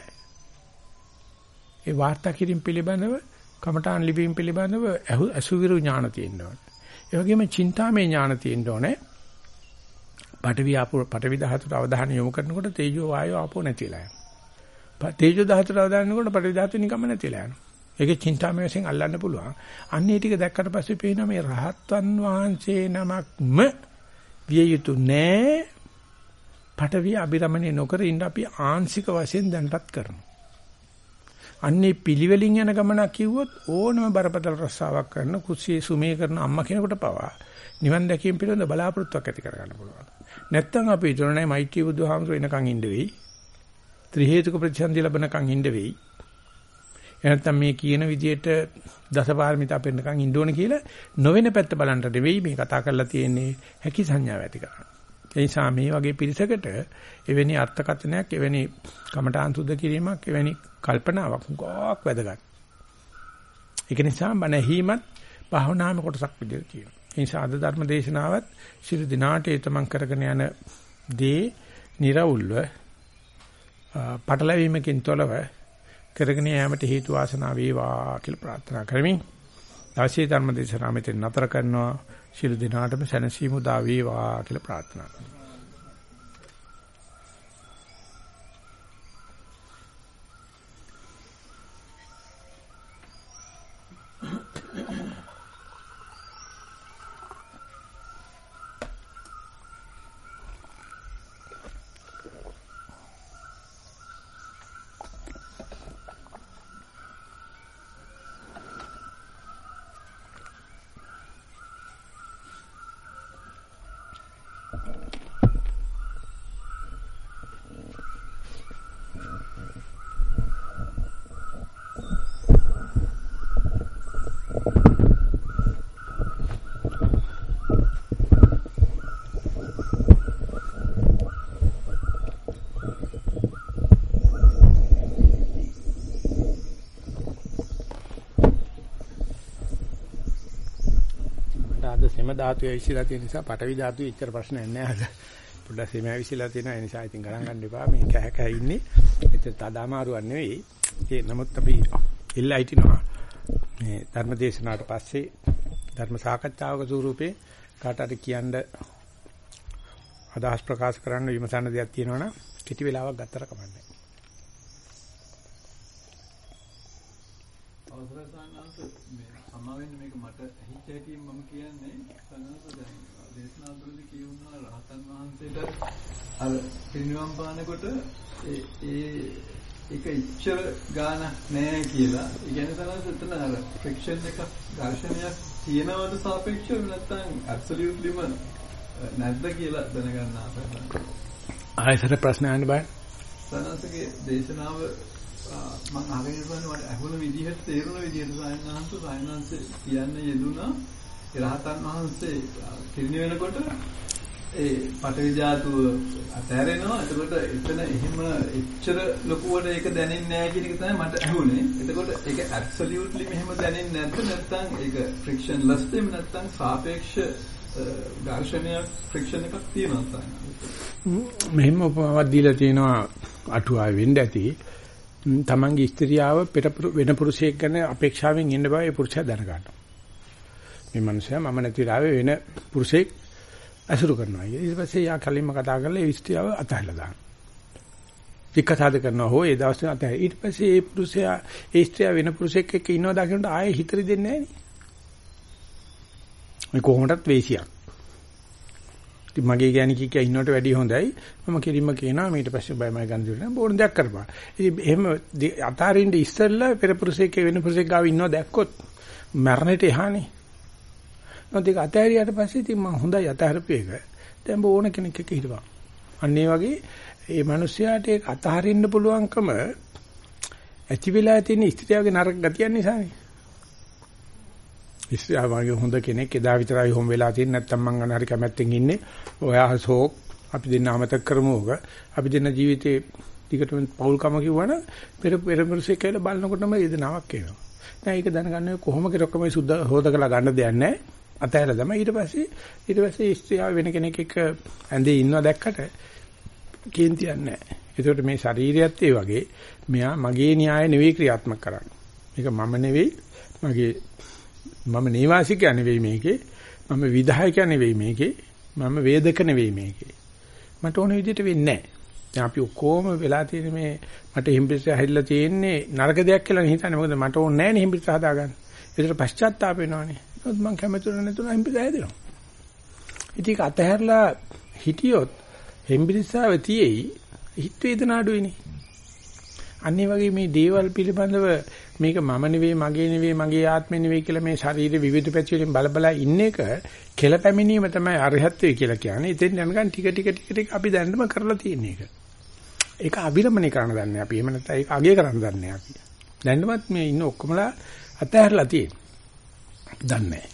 ඒ වාර්තා කිරීම පිළිබඳව කමඨාන් ලිවීම පිළිබඳව අසුවිරු ඥාන තියෙන්න ඕනේ. ඒ වගේම චින්තාමය ඥාන තියෙන්න ඕනේ. පඨවි ආපෝ පඨවි ධාතුට අවධානය යොමු කරනකොට තේජෝ වායෝ ආපෝ නැතිලා යනවා. තේජෝ ධාතුට අවධානය යොමුනකොට පඨවි ධාතු නිකම්ම නැතිලා යනවා. ඒකේ චින්තාමය වශයෙන් අල්ලන්න පුළුවන්. අන්න ඒ ටික දැක්කට පස්සේ පේනවා මේ රහත්වන් වහන්සේ නමක්ම විය යුතු නෑ. පඨවි අබිරමණය නොකර ඉන්න අපි ආංශික වශයෙන් දැනටත් කරනවා. අන්නේ පිළිවෙලින් යන ගමනක් කිව්වොත් ඕනම බරපතල රස්සාවක් කරන කුස්සියේ සුමේ කරන අම්මා කෙනෙකුට පවා නිවන් දැකීම පිළිබඳ බලාපොරොත්තුවක් ඇති කරගන්න පුළුවන්. නැත්තම් අපි හිතන්නේ මෛත්‍රී බුදුහාමුදුර එනකන් ඉන්න වෙයි. ත්‍රි හේතුක ප්‍රතිසන්දි ලැබනකන් ඉන්න වෙයි. එනත්තම් මේ කියන විදිහට දසපාරමිතා පෙන්නකන් ඉන්න ඕන කියලා නොවන පැත්ත බලන්න දෙවෙයි මේ කතා කරලා තියෙන්නේ හැකි සංඥාව ඇති කරගන්න. ඒ නිසා මේ වගේ පිරිසකට එවැනි අර්ථකථනයක් එවැනි කමඨාන් සුද්ධ කිරීමක් එවැනි කල්පනාවක් ගොක් වැදගත්. ඒක නිසා මන හිමත් භාවනාම කොටසක් විදිහට කියනවා. ඒ නිසා අද ධර්ම දේශනාවත් සිළු දිනාට ඒතමන් කරගෙන යන දේ निराවුල්ව පටලැවීමකින් තොරව කරගෙන යාමට හේතු වාසනා වේවා කියලා ප්‍රාර්ථනා කරමින් අවශ්‍ය ධර්ම දේශනාව මෙතන නතර කරනවා. ශිළු දිනාටම සැනසීම උදා වේවා කියලා ප්‍රාර්ථනා කරනවා. ධාතුවේ විශ්ලා තියෙන නිසා පටවි ධාතුවේ ඉච්චර ප්‍රශ්නයක් නෑ අද. පොඩ්ඩක් සීමා විශ්ලා තියෙනවා ඒ නිසා ඉතින් ගණන් ගන්න එපා. මේ කැහ කැහ ඉන්නේ. ඒත් තදාමාරුවක් නෙවෙයි. ඒ නමුත් අපි ඉල්ලා හිටිනවා. මේ ධර්ම දේශනාවට පස්සේ ධර්ම සාකච්ඡාවක ස්වරූපේ කාට හරි කියන්න අදහස් ප්‍රකාශ කරන්න විමසන්න දෙයක් තියෙනවනම් කිටි වෙලාවක් ගත්තර කමන්නේ. අවසරයි සාන්නාංශ මේ සමාවෙන්න මේක මට හිච්ච හැටි මම කියන්නේ සාන්නාංශ දැන් දේශනාවලදී කියුණා රහතන් වහන්සේට අර පිරිනිවන් පානකොට ඒ ඒ ඒක ඉච්ඡර ගාන නෑ කියලා. ඒ කියන්නේ සාන්නාංශ එතන අර ෆ්‍රික්ෂන් එක ඝර්ෂණයක් තියෙනවද සාපේක්ෂව නැත්නම් ඇබ්සලියුට්ලිම නැද්ද කියලා දැනගන්න ආසයි. ආයතන ප්‍රශ්න අහන්න බෑ. සාන්නාංශගේ දේශනාව මම අහගෙන ඉන්නවනේ මට අහුන විදිහට තේරුණ විදිහට සායනහන්ස සායනහන්ස කියන්න යෙදුනා රහතන් වහන්සේ කිරිනි වෙනකොට ඒ පටවි ධාතුව අතහැරෙනවා එතකොට එතන එහෙම එච්චර ලොකුවට ඒක දැනෙන්නේ නැහැ කියන එක තමයි මට ඇහුනේ. එතකොට ඒක ඇබ්සලියුට්ලි මෙහෙම දැනෙන්නේ නැද්ද? නැත්නම් ඒක ෆ්‍රික්ෂන්ලස් දෙම නැත්නම් සාපේක්ෂ ඝර්ෂණයක් ෆ්‍රික්ෂන් එකක් තියෙනවා මෙහෙම උපමාවක් දීලා තියෙනවා අටුවාවෙ වෙන්න ඇති. තමන්ගේ ස්ත්‍රියාව වෙන පුරුෂයෙක් ගැන අපේක්ෂාවෙන් ඉන්න බව ඒ පුරුෂයා දැනගන්නවා. මේ මනුස්සයා මම නැතිලාවේ වෙන පුරුෂයෙක් අසුරු කරනවා. ඊට පස්සේ යා කලින්ම කතා කරලා ඒ ස්ත්‍රියව අතහැරලා දානවා. විකසාද කරනවා හෝ ඒ දවස්වල අතහැර. ඊට පස්සේ ඒ පුරුෂයා ඒ ස්ත්‍රිය වෙන පුරුෂයෙක් එක්ක ඉන්නවා දකින්නට ආයේ හිතරි දෙන්නේ නැහැ නේ. මේ කොහොමදත් වේසියක්. ඉතින් මගේ ගෑණි කිය කිය ඉන්නවට වැඩිය හොඳයි. මම කිරිම කියනවා ඊට පස්සේ බයමයි ගන්න දෙන්න බෝන දෙයක් කරපන්. ඉතින් එහෙම අතාරින්න ඉස්සෙල්ලා පෙර පුරුෂයෙක් වෙන පුරුෂයෙක් ගාව ඉන්නව දැක්කොත් මරණයට එහානේ. මොකද ඒක අතහැරියට පස්සේ ඉතින් මම හොඳයි අතහැරපු එක. දැන් බෝන කෙනෙක් එක්ක හිටපන්. අන්න ඒ වගේ මේ මිනිස්යාට ඒක අතහරින්න පුළුවන්කම ඇති වෙලා තියෙන ස්ත්‍රියගේ නරක ගතියන් නිසානේ. ඉස්සයා වගේ හොඳ කෙනෙක් එදා විතරයි හොම් වෙලා තියෙන්නේ නැත්තම් මං අන හරි කැමැත්තෙන් ඉන්නේ. ඔයා ෂෝක් අපි දෙන්න අමතක කරමු ඕක. අපි දෙන්න ජීවිතේ ටිකටම පෞල්කම කිව්වනම් පෙර පෙරමරුසේ කියලා බලනකොටම වේදනාවක් එනවා. දැන් ඒක දැනගන්න කොහොම කෙරොක්කම සුද්ධ හොදකලා ගන්න දෙයක් නැහැ. අතහැරලා තමයි ඊට පස්සේ ඊට පස්සේ ස්ත්‍රියව වෙන කෙනෙක් එක්ක ඇඳේ ඉන්නවා දැක්කට කේන්තියක් නැහැ. ඒකට මේ ශරීරයත් ඒ වගේ මෙයා මගේ න්‍යාය නෙවෙයි ක්‍රියාත්මක කරන්නේ. මේක මම නෙවෙයි මගේ මම නේවාසිකයා නෙවෙයි මේකේ. මම විධායකයා නෙවෙයි මේකේ. මම වේදක නෙවෙයි මේකේ. මට ඕන විදිහට වෙන්නේ නැහැ. දැන් අපි ඔක්කොම වෙලා තියෙන මේ මට හිම්පිරිස හැදිලා තියෙන්නේ නරක දෙයක් කියලා හිතන්නේ. මොකද මට ඕනේ නැහැ නේ හිම්පිරිස හදාගන්න. ඒකට පශ්චාත්තාප වෙනවනේ. ඒත් මම කැමතිුන නැතුණ හිම්පිරිස හැදෙනවා. ඉතින් ඒක අතහැරලා හිටියොත් හිම්පිරිසාව තියෙයි හිත වේදන අඩුයිනේ. අනිත් වගේ මේ දේවල් පිළිබඳව මේක මම නෙවෙයි මගේ නෙවෙයි මගේ ආත්මෙ නෙවෙයි කියලා මේ ශරීර විවිධ පැති වලින් බලබලා ඉන්න එක කෙල පැමිණීම තමයි අරහත්ත්වය කියලා කියන්නේ. ඉතින් යනකම් ටික ටික ටික ටික අපි දැන්නම කරලා තියෙන එක. ඒක අවිරමණය කරන්න දන්නේ අපි. එහෙම නැත්නම් ඒක අගය කරන්න දන්නේ අපි. දැන්නමත් මේ ඉන්න ඔක්කොමලා අතහැරලා තියෙන. දන්නේ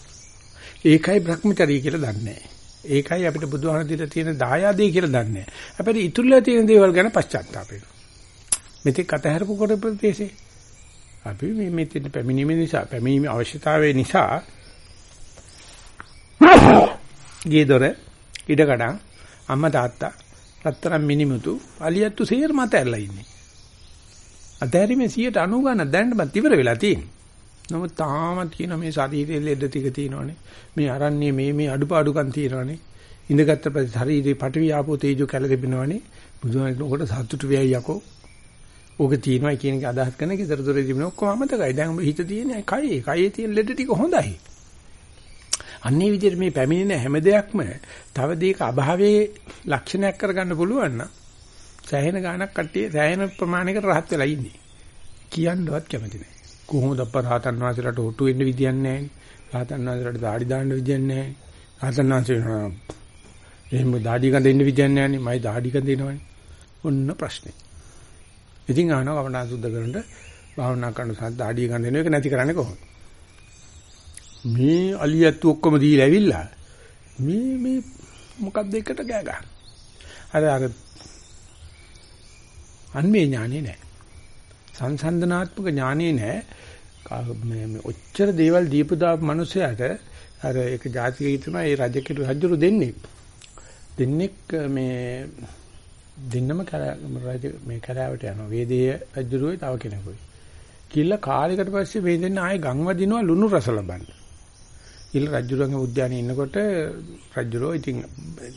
ඒකයි Brahmacharya කියලා දන්නේ ඒකයි අපිට බුදුහාම දීලා තියෙන දායාදේ කියලා දන්නේ. අපිට ඉතුරුලා තියෙන දේවල් ගැන පශ්චාත්තාප වෙනවා. මෙතෙක් අතහැරපු කොට ප්‍රදේශේ අපි මේ මෙතෙන් පැමිණීම නිසා පැමිණීමේ අවශ්‍යතාවය නිසා ගේදොර ඉඩකඩම් අම්මා තාත්තා රත්තරන් මිනිමුතු අලියත්තු සේර මත ඇරලා ඉන්නේ. අතහැරීමේ 90 ගණන් දැන්නම ඉවර වෙලා තියෙන්නේ. නමුත් තාමත් කියන මේ ශරීරයේ ලෙඩ ටික තියෙනවනේ. මේ අරන්නේ මේ මේ අඩුපාඩුකම් තියෙනවනේ. ඉඳගත්ත පස්සේ ශරීරේ පටවි ආපෝ තේජෝ කැල දෙබිනවනේ. බුදුහාමුදුරුවෝ සතුටු වෙයි යකෝ. ඕක තියෙනවා කියන එක අදහස් කරන එක ඉතර දොරේ තිබුණ ඔක්කොම අමතකයි. දැන් ඔබ හිත තියෙන කයේ කයේ තියෙන ලෙඩ ටික හොඳයි. අන්නේ විදිහට මේ පැමිණෙන හැම දෙයක්ම තව දෙයක අභාවයේ ලක්ෂණයක් කරගන්න පුළුවන් නම් සෑහෙන ගාණක් කට්ටිය සෑහෙන ප්‍රමාණයකට rahat වෙලා ඉන්නේ. කියන්නවත් කැමති නැහැ. කොහොමද අප රහතන් වහන්සේලාට ඔට්ටු වෙන්න විදියක් නැහැ. රහතන් වහන්සේලාට দাঁඩි දාන්න විදියක් නැහැ. රහතන් වහන්සේලා එහෙම দাঁඩි ගඳ දෙන්න විදියක් නැහැ නේ. මයි দাঁඩි ගඳ දෙනවනේ. ඔන්න ප්‍රශ්නේ. ඉතින් අහනවා වමනා සුද්ධ කරන්න භාවනා කරන සද්ද අඩිය ගන්න දෙන එක නැති කරන්නේ කොහොමද? මේ අලියත් ඔක්කොම දීලා ඇවිල්ලා මේ මේ මොකක්ද එකට ගෑ ගන්න. අර අර අන්මේ ඥානේ නැහැ. සංසන්දනාත්මක ඥානෙ නෑ. මේ ඔච්චර දේවල් දීපු දාපු මිනිසයාට අර ඒක ජාතිකයේ තමයි ඒ රජ කෙළු රජුරු දෙන්නේ. දෙන්නෙක් මේ දෙන්නම රජ මේ කරාවට යනවා. වේදේය රජුරුවේ තව කෙනෙකුයි. කිල්ල කාලයකට පස්සේ මේ දෙන්න ආයේ ගම් වදිනවා ලුණු රස ලබන්න. කිල්ල රජුරුවන්ගේ උද්‍යානයේ ඉන්නකොට රජුරෝ ඉතින්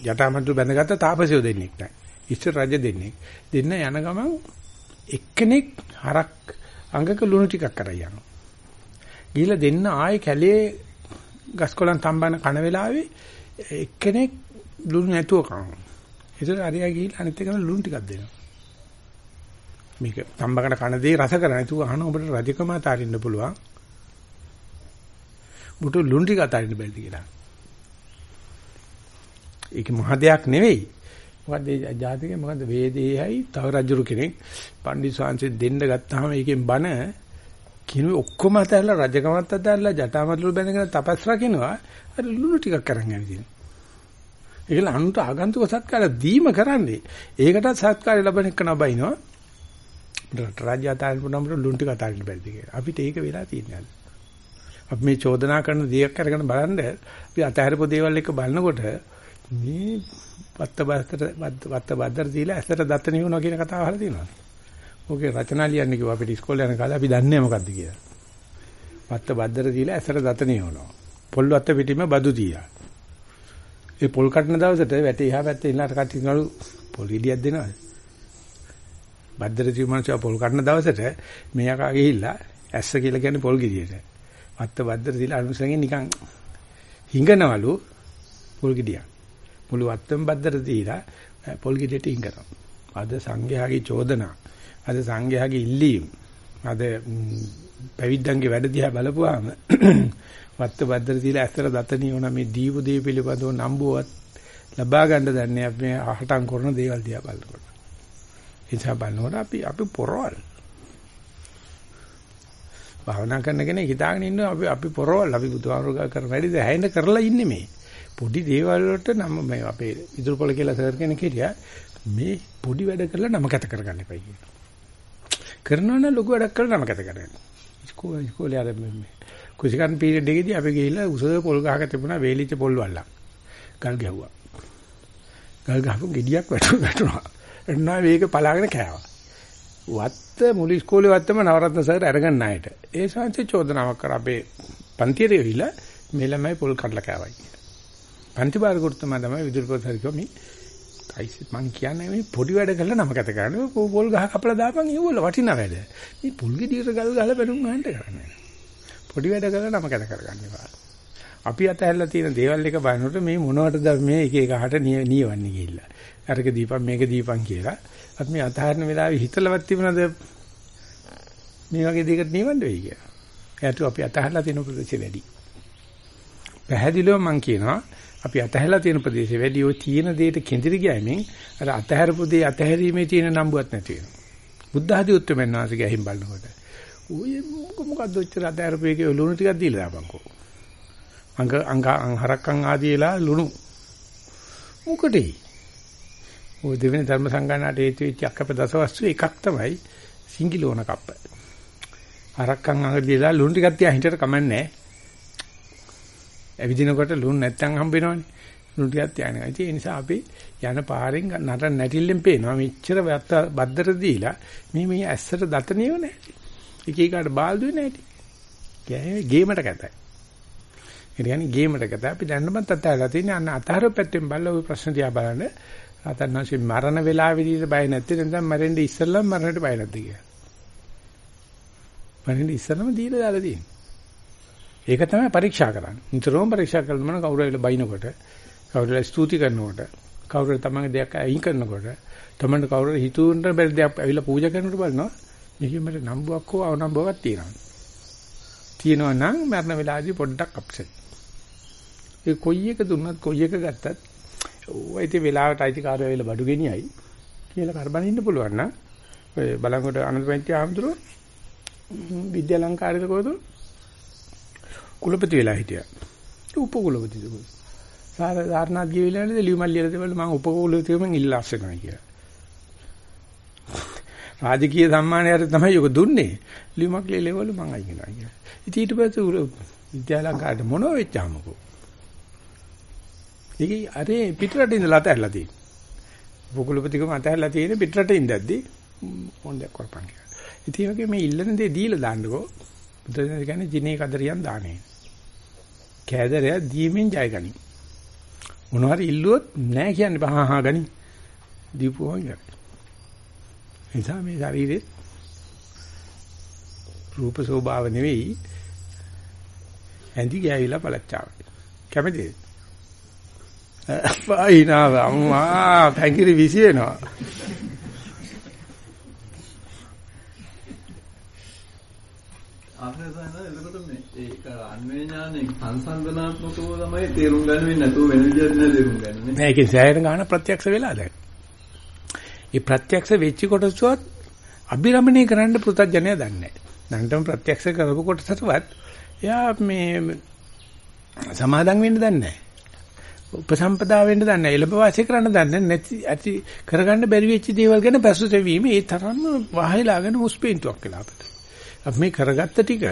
ජටාමන්තු බැඳගත්ත තාපසයෝ දෙන්නෙක් නැහැ. ඉස්සර රජ දෙන්නෙක්. දෙන්න යන ගමන් එක්කෙනෙක් හරක් අඟක ලුණු ටිකක් කරා යනවා. ගිහිල්ලා දෙන්න ආයේ කැලේ ගස්කොලන් තම්බන කන වෙලාවේ එක්කෙනෙක් ලුණු නැතුව කනවා. ඒතර අරියා ගිහිල්ලා අනිත් එකන ලුණු ටිකක් දෙනවා. මේක තම්බකට කන දේ රස කරන්නේ නැතුව අහන ඔබට රජකම අතාරින්න පුළුවන්. බුට ලුණු ටික අතාරින්න බැරිද කියලා. ඒක මහ දෙයක් නෙවෙයි. මොකද ඒ ජාතිකේ මොකද වේදේයයි තව රජුරු කෙනෙක් පණ්ඩිත ස්වාමීන් දෙන්න ගත්තාම ඒකෙන් බණ කිනු ඔක්කොම අතහැරලා රජකමත් අතහැරලා ජටාමත්ලු බැඳගෙන තපස් රකින්නවා අර ලුණු ටිකක් කරන් ඇවිදින. ඒකල අනුන්ට ආගන්තුක සත්කාර දීම කරන්නේ. ඒකටත් සත්කාරය ලැබෙන එක නබයිනවා. රාජ්‍ය අතහැරපු නම්බර ලුණු ටික අතහැරලා බැරිද කියලා. අපිට ඒක වෙලා තියෙනවා. අපි මේ චෝදනා කරන දේක් අරගෙන බලන්න අපි අතහැරපු දේවල් එක බලනකොට මේ වත්ත බද්දර වත්ත බද්දර දීලා ඇසට දත නිවනවා කියන කතාව අහලා තියෙනවා. ඕකේ රචනා ලියන්න කිව්වා අපිට ඉස්කෝලේ යන කාලේ අපි දන්නේ මොකද්ද කියලා. වත්ත බද්දර දීලා ඇසට දත නිවනවා. පොල් වත්ත පිටින්ම බදු දීලා. ඒ පොල් කටන දවසට වැටේ එහා පැත්තේ ඉන්නට කටිනලු පොල් ගෙඩියක් දෙනවද? බද්දර ජීවමනස පොල් කටන දවසට මෙයාකා ගිහිල්ලා ඇස්ස කියලා කියන්නේ පොල් ගෙඩියට. වත්ත බද්දර දීලා අනුසයෙන් නිකන් හිඟනවලු පොල් ගෙඩියක්. මුළු වත්තම බද්දර දීලා පොල් ගෙඩියට හිඟනවා. අද සංඝයාගේ චෝදනා අද සංඝයාගේ ඉල්ලීම් අද පැවිද්දන්ගේ වැඩ දිහා බලපුවාම <clears throat> වත්ත බද්දර තියලා ඇත්තට දතනිය වුණා මේ දීප දේ පිළිබඳව නම්බුවත් ලබා ගන්න දන්නේ අපි මේ අහටම් කරන දේවල් දිහා බලනකොට. එනිසා බලනකොට අපි අපි පොරවල්. භාවනා කරන කෙනෙක් හිතාගෙන ඉන්නවා අපි අපි පොරවල් අපි බුදුහාමුදුරුවෝ කරන වැඩි දැහැින්න කරලා ඉන්නේ මේ. පොඩි දේවල් වලට නම් මේ අපේ ඉදිරිපොළ කියලා සර් කෙනෙක් හිටියා මේ පොඩි වැඩ කරලා නම කැත කරගන්න එපයි කියනවා. කරනවා නම් ලොකු වැඩක් කරලා නම කැත කරගන්න. ඉස්කෝලේ ඉස්කෝලේ අර මේ කුසිකන් පීරියඩ් එකේදී අපි ගිහිල්ලා උස පොල් ගහක තිබුණා වේලිච්ච පොල් වල්ලක්. ගල් ගැහුවා. ගල් ගහපු ගෙඩියක් වැටුණා වැටුණා. එන්නා වේග පලාගෙන කෑවා. වත්ත මුළු ඉස්කෝලේ වත්තම නවරත්න සර් අරගෙන ණයට. ඒ සංසි චෝදනාවක් කර අපේ පන්තියේ ගිහිල්ලා මේ ළමයි පොල් කඩලා කෑවයි කියලා. පන්ති බාර ගුරුතුමා තමයි විදුලිපොත් හරි කිව්වා මේ අයිසි මං කියන්නේ මේ පොඩි වැඩ කරලා නම කත කරන්නේ පොල් ගහ කපලා දාපන් ඒවල වටිනා වැඩ. මේ පුල් ගෙඩියට ගල් ගහලා බැලුම් ගන්නට කරන්නේ. පොඩි වැඩ කරලා නම කත කරගන්න එපා. අපි අතහැරලා තියෙන දේවල් එක බලනකොට මේ මොනවටද මේ එක එක හට නියවන්නේ ගිහිල්ලා. අරක දීපන් මේක දීපන් කියලා. අපි මේ අතහැරන වෙලාවේ හිතලවත් තිබුණද මේ වගේ දෙයකට නියවන්න වෙයි කියලා. ඒකට අපි අතහැරලා තියෙන ප්‍රදේශෙ වැඩි. පැහැදිලිව මම කියනවා අපි අතහැලා තියෙන ප්‍රදේශෙ වැඩි ඔය තියෙන දෙයට කෙඳිරි ගෑමෙන් අර අතහැරපු දේ අතහැරීමේ තියෙන නම්බුවක් නැති වෙනවා. බුද්ධ ආදී උත්තරමෙන් වාසික ඇහිම් බලනකොට. ඔය මොකක්ද ඔච්චර අතහැරපු එකේ ලුණු ටිකක් දීලා දාපන්කෝ. අංග අංග හරක්කන් ආදීලා ලුණු. මොකටේ? ඔය දෙවෙනි ධර්ම සංගායනාට හේතු වෙච්ච අක්කප දසවස්තු එකක් තමයි සිංගිලෝන කප්ප. හරක්කන් ආදීලා ලුණු ටිකක් තියා හිතට කමන්නේ නැහැ. ඇවිදිනකොට ලුණු නැත්තම් හම්බ වෙනවනේ. ලුණු ටිකක් තියාගෙන. ඉතින් ඒ නිසා අපි යන පාරෙන් නට නැටිල්ලෙන් පේනවා මෙච්චර බද්දර දීලා මේ මේ ඇස්සට දත නියව නැහැ. එක එකට බාල්දුවේ නැහැටි. කියන්නේ ගේමට කැතයි. ඒ කියන්නේ ගේමට කැතයි. අපි දැන්නමත් අතහැරලා තියෙන්නේ අන්න අතහර පැත්තෙන් බලලා ওই ප්‍රශ්න දිහා බලන්න. අතන්නසි මරණ වෙලාවේදී බය නැත්තේ නැත්නම් මැරෙන්න ඉස්සෙල්ලම මරණයට බය නැද්ද කියලා. මරෙන්න ඉස්සෙල්ලම දීලා දාලා තියෙන්නේ. ඒක තමයි පරීක්ෂා කරන්නේ. නිතරම පරීක්ෂා කරන මන කවුරු හරි බයිනකොට, කවුරු හරි ස්තුති කරනකොට, කවුරු හරි තමන්ගේ දෙයක් අයින් කරනකොට, තමන්ට කවුරු හරි හිතුවන්ට බැරි දෙයක් ඇවිල්ලා පූජා කරනකොට බලනවා. මේකෙන් මට නම්බුවක් හෝ අවනම්බුවක් තියෙනවා. තියෙනවා නම් මරණ වෙලාවේදී පොඩ්ඩක් අප්සෙට්. ඒ කොයි එක දුන්නත් කොයි එක ගත්තත් ඌ ඉතින් වෙලාවට අයිතිකාරය වෙලා බඩු ගෙනියයි කියලා කරබන් ඉන්න පුළුවන් නම් ඔය බලංගොඩ අනන්තපන්ති ආම්දුර විද්‍යාලංකාරයද කොහෙද කුලපති වෙලා හිටියා. උප කුලපති දුක. සාර ධාරනාත් ගිවිලා නේද ලියුමල් ලියලා දෙවල මම උප කුලපතිවම ඉල්ලා අස්සනවා කියලා. රාජකීය සම්මානයට තමයි ඔක දුන්නේ. ලියුමක් ලියලවලු මං අයිනවා කියලා. ඉතින් ඊට පස්සේ විද්‍යාලංකාරයට මොනව වෙච්චාමකෝ. ඒකේ අරේ පිටරට ඉඳලා අතහැරලා තියෙන්නේ. උපකුලපතිකම අතහැරලා තියෙන පිටරට ඉඳද්දී මොන්දක් කරපන් කියලා. ඉතින් වගේ මේ ඉල්ලන දේ දීලා දාන්නකෝ. බුදුදහම කියන්නේ ජිනේ කදරියන් දානේ. කෑදරය දීමෙන් ජයගනි. මොනවාරි ඉල්ලුවොත් නෑ කියන්නේ බහා හා ගනි. දීපුවා ඉවරයි. එනිසා මේ ශරීරේ රූප ස්වභාව නෙවෙයි ඇඳි ගෑවිලා පළච්චාව. කැමතිද? පයින්නවා අම්මා පැංගිරි විසිනවා. ආහ්‍රසයන එතකොට මේ ඒක අන්වේ ඥානෙ සංසන්දනාත්මකව තමයි තේරුම් ගන්න වෙන්නේ නැතුව වෙන විදිහට නෑ තේරුම් ගන්න නේ. නෑ ඒකේ සෑහෙන ගාන ප්‍රත්‍යක්ෂ වෙලා දැන්. මේ ප්‍රත්‍යක්ෂ වෙච්ච කොටසවත් අභිරමණය කරන්න පෘථග්ජනය දන්නේ නෑ. නැන්ටම ප්‍රත්‍යක්ෂ කරපු කොටසටවත් එයා මේ සමාදම් වෙන්න දන්නේ නෑ. උපසම්පදා වෙන්න දන්නේ නැහැ. එළඹ වාසය කරන්න දන්නේ නැති ඇති කරගන්න බැරි වෙච්ච දේවල් ගැන පසුතැවීම ඒ තරම්ම වහයලාගෙන මුස්පේන්තුවක් වෙලා අපිට. අපි මේ කරගත්ත ටික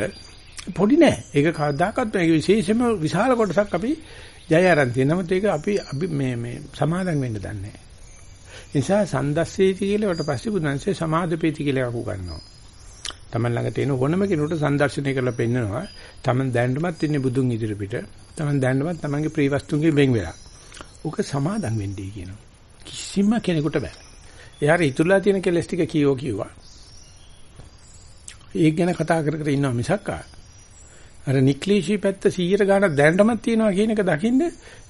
පොඩි නෑ. ඒක කවදාකවත් මේක විශේෂම විශාල කොටසක් අපි ජය අරන් තියෙනවා. නමුත් ඒක අපි අපි මේ මේ සමාදම් වෙන්න දන්නේ නැහැ. නිසා සන්දස්සේති කියලා වට පස්සේ බුදුන්සේ සමාදපේති කියලා අහු ගන්නවා. තමන් ළඟට එන ඕනම කෙනෙකුට සංදර්ශනය කරලා පෙන්නනවා. තමන් දැනටමත් ඉන්නේ බුදුන් ඉදිරිපිට. තමන් දැනටමත් තමන්ගේ ප්‍රී වස්තුන්ගේ වෙන් වෙලා. ඕක සමාදම් වෙන්නේ කියනවා. කිසිම කෙනෙකුට බෑ. එයාට ඉතුරුලා තියෙන කෙලස් ටික කීයෝ කිව්වා. ඒක ගැන කතා කර කර ඉන්නවා මිසක් අර නික්ලේශී පැත්ත 100 ගානක් දැනටමත් තියෙනවා කියන එක දකින්න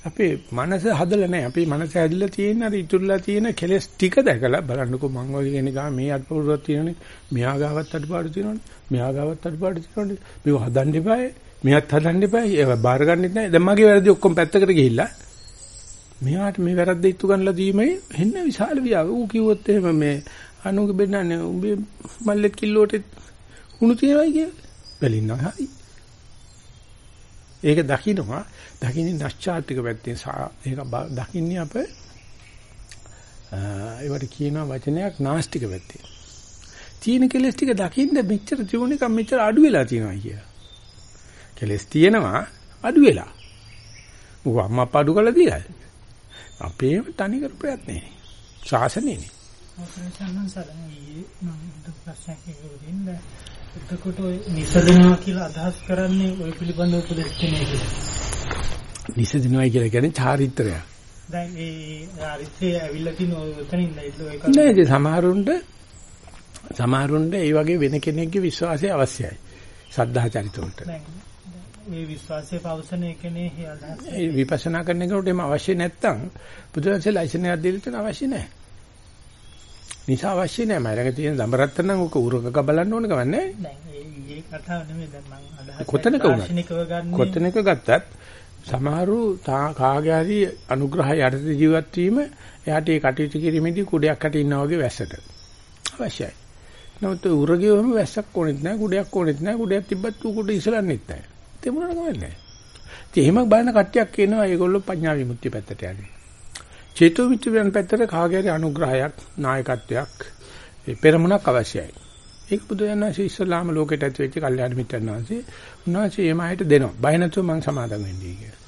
අපේ මනස හදලා නැහැ. අපේ මනස හැදිලා තියෙන අර ඉතුරුලා තියෙන කෙලස් ටික දැකලා බලන්නකෝ මං වගේ කෙනෙක් ගා මේ අඩපාඩුවක් තියෙනනේ. මෙහා ගාවත් අඩපාඩු තියෙනවනේ. මෙහා ගාවත් අඩපාඩු තියෙනවනේ. මේව හදන්න එපායි. මෙහත් හදන්න එපායි. ඒව බාර ගන්නෙත් නැහැ. දැන් මගේ වැරදි ඔක්කොම පැත්තකට ගිහිල්ලා මෙයාට මේ වැරද්ද ඉත්තු ගන්නලා දීමේ හෙන්න විශාල වියාව. ඌ කිව්වොත් එහෙම මේ අනුගේ බෙන්නන්නේ උඹේ මල්ලෙත් කිල්ලෝට උණු තියනයි කියලා. බැලින්නවා හරි. ඒක දකින්නවා දකින්නේ නැස්චාර්තික පැත්තෙන් ඒක දකින්නේ අප ඒවට කියනවා වචනයක් නාස්තික පැත්තේ. තියෙන කෙලස් ටික දකින්න මෙච්චර තියුණ එක මෙච්චර අඩු වෙලා තියෙනවා කියලා. කෙලස් තියෙනවා අඩු වෙලා. මොකෝ අම්මා අප්පා අඩු කළා තියලා. අපේම තනි කර ප්‍රයත්නේ. ශාසනයනේ. ඔතන සම්මන්සලයි මම ප්‍රශ්නයක් කියුවින්ද එතකොට ඔය නිසදනවා කියලා අදහස් කරන්නේ ඔය පිළිබඳව උපදෙස් දෙන්නේ. නිසදිනවයි කියලා කියන්නේ චාරිත්‍රය. දැන් ඒ චාරිත්‍රය ඇවිල්ලා තින ඔතනින් ඒක නෑ ඒ සමහරුන්ට සමහරුන්ට ඒ වගේ වෙන කෙනෙක්ගේ විශ්වාසය අවශ්‍යයි. සද්ධා චරිත වලට. මේ විශ්වාසයේ පවසන එකනේ අදහස්. ඒ විපස්සනා කරන කෙනෙකුට එම අවශ්‍ය නැත්තම් බුදුරජාණන්සේ ලයිසන් එකක් දෙන්න අවශ්‍ය නැහැ. නිසා අවශ්‍ය නැහැ. මම ළඟ තියෙන දඹරත්ත නම් උක උරගක බලන්න ඕන කම නැහැ. ඒ කතාව නෙමෙයි දැන් මම අදහස් කොතනක වුණත් කොතනක ගත්තත් සමහරු කාගේ හරි අනුග්‍රහය යටතේ ජීවත් වීම එයාට ඒ කටයුතු කිරීමේදී කුඩයක් කට ඉන්නා වගේ වැස්සට අවශ්‍යයි. නමුත් උරගේවම වැස්සක් ඕනෙත් නැහැ කුඩයක් ඕනෙත් නැහැ කුඩයක් තිබ්බත් ඌ කුඩ ඉසලන්නෙත් නැහැ. ඒ මොනවාද කරන්නේ? ඉතින් එහෙම බලන කට්ටියක් කියනවා ඒගොල්ලෝ පඤ්ඤා විමුක්තිය පැත්තට යන්නේ. චේතෝ මිත්‍රයන් පැත්තට කාගේරි අනුග්‍රහයක් නායකත්වයක් ඒ පෙරමුණක් අවශ්‍යයි. ඒක බුදුරජාණන්සේ ඉස්ලාම ලෝකයට ඇති වෙච්ච කල්යාණ මිත්‍රයන් වහන්සේ උන්වහන්සේ එමායට දෙනවා. බය නැතුව මං සමාදම් වෙන්නේ කියලා.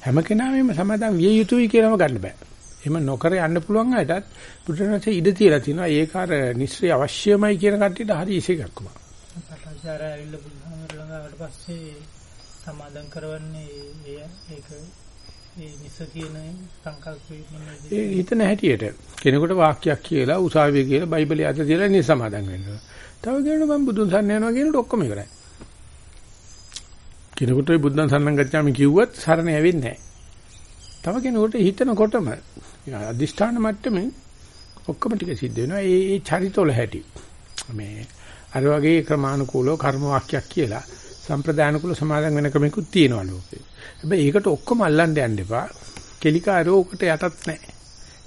හැම කෙනාම මේ සමාදම් විය යුතුයි කියලාම ගන්න බෑ. එහෙම නොකර යන්න පුළුවන් අයටත් බුදුරජාණන්සේ ඉඩ තියලා තිනවා. ඒක අර නිස්සය අවශ්‍යමයි කියන කට්ටියට හරි ඉසේකක්ම. පටාචාරය ඇවිල්ලා බුදුහාමර ළඟට පස්සේ සමාදම් කරවන්නේ ඒක ඒ නිස කියන සංකල්පයේ ඒ හිතන හැටියට කෙනෙකුට වාක්‍යයක් කියලා උසාවිය කියලා බයිබලයේ අත තියලා ඉන්නේ සමාදන් වෙනවා. තව කෙනෙකුට මම බුදුන් සරණ යනවා කියනකොට ඔක්කොම ඉවරයි. කෙනෙකුට බුදුන් සරණ ගච්ඡාමි කිව්වත් සරණ යවෙන්නේ නැහැ. තව කෙනෙකුට හිතනකොටම අදිෂ්ඨාන මට්ටමින් ඔක්කොම ටික සිද්ධ වෙනවා. ඒ ඒ චරිතවල හැටි. මේ අර වගේ ක්‍රමානුකූලව කර්ම වාක්‍යයක් කියලා සම්ප්‍රදායනුකූල සමාදන් වෙන ක්‍රමිකුත් තියෙනවා ලෝකේ. හැබැයි ඒකට ඔක්කොම අල්ලන්න යන්න එපා. කෙලිකාරෝ උකට යටත් නැහැ.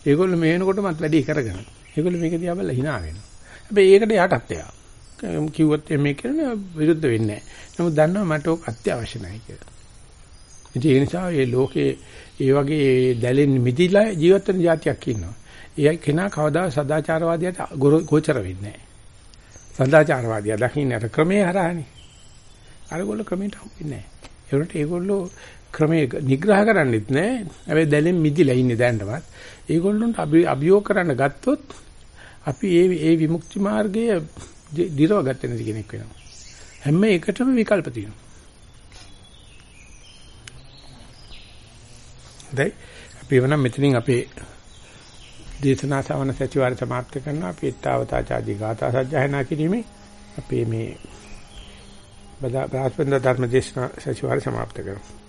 ඒගොල්ලෝ මේ වෙනකොට මත් වැඩි කරගෙන. ඒගොල්ලෝ මේක දිහා බලලා hina වෙනවා. හැබැයි ඒකට යටත් එයා. කිව්වොත් මේ කියන්නේ විරුද්ධ වෙන්නේ නැහැ. නමුත් දන්නවා මට ඕක අත්‍යවශ්‍ය නැහැ කියලා. ඉතින් ඒ නිසා මේ ලෝකේ ඒ වගේ දැලෙන් මිදිලා ජීවත් වෙන જાතියක් ඉන්නවා. ඒ කෙනා කවදා සදාචාරවාදියාට ගෝචර වෙන්නේ නැහැ. සදාචාරවාදියා දකින්නට ක්‍රමයේ හරහානේ. අරගොල්ල ක්‍රමයට හම්බෙන්නේ නැහැ. ඒකට ඒගොල්ලෝ ක්‍රමයේ නිග්‍රහ කරන්නෙත් නැහැ. හැබැයි දැලෙන් මිදිලා ඉන්නේ දැනටමත්. ඒගොල්ලොන්ට අපි අභියෝග කරන්න ගත්තොත් අපි ඒ ඒ විමුක්ති මාර්ගය දිරව ගත්තේ නැති කෙනෙක් වෙනවා. හැම එකටම විකල්ප තියෙනවා. දැයි අපි වෙනම් මෙතනින් අපේ දේශනා සවන සතිವಾರ સમાપ્ત කරනවා. අපි ඊත්තාවතාචාදී ගාථා සජ්ජායනා කිරීමේ අපේ මේ බදා බ්‍රහස්පන්ද ධර්ම දේශනා සතිವಾರ સમાપ્ત කරනවා.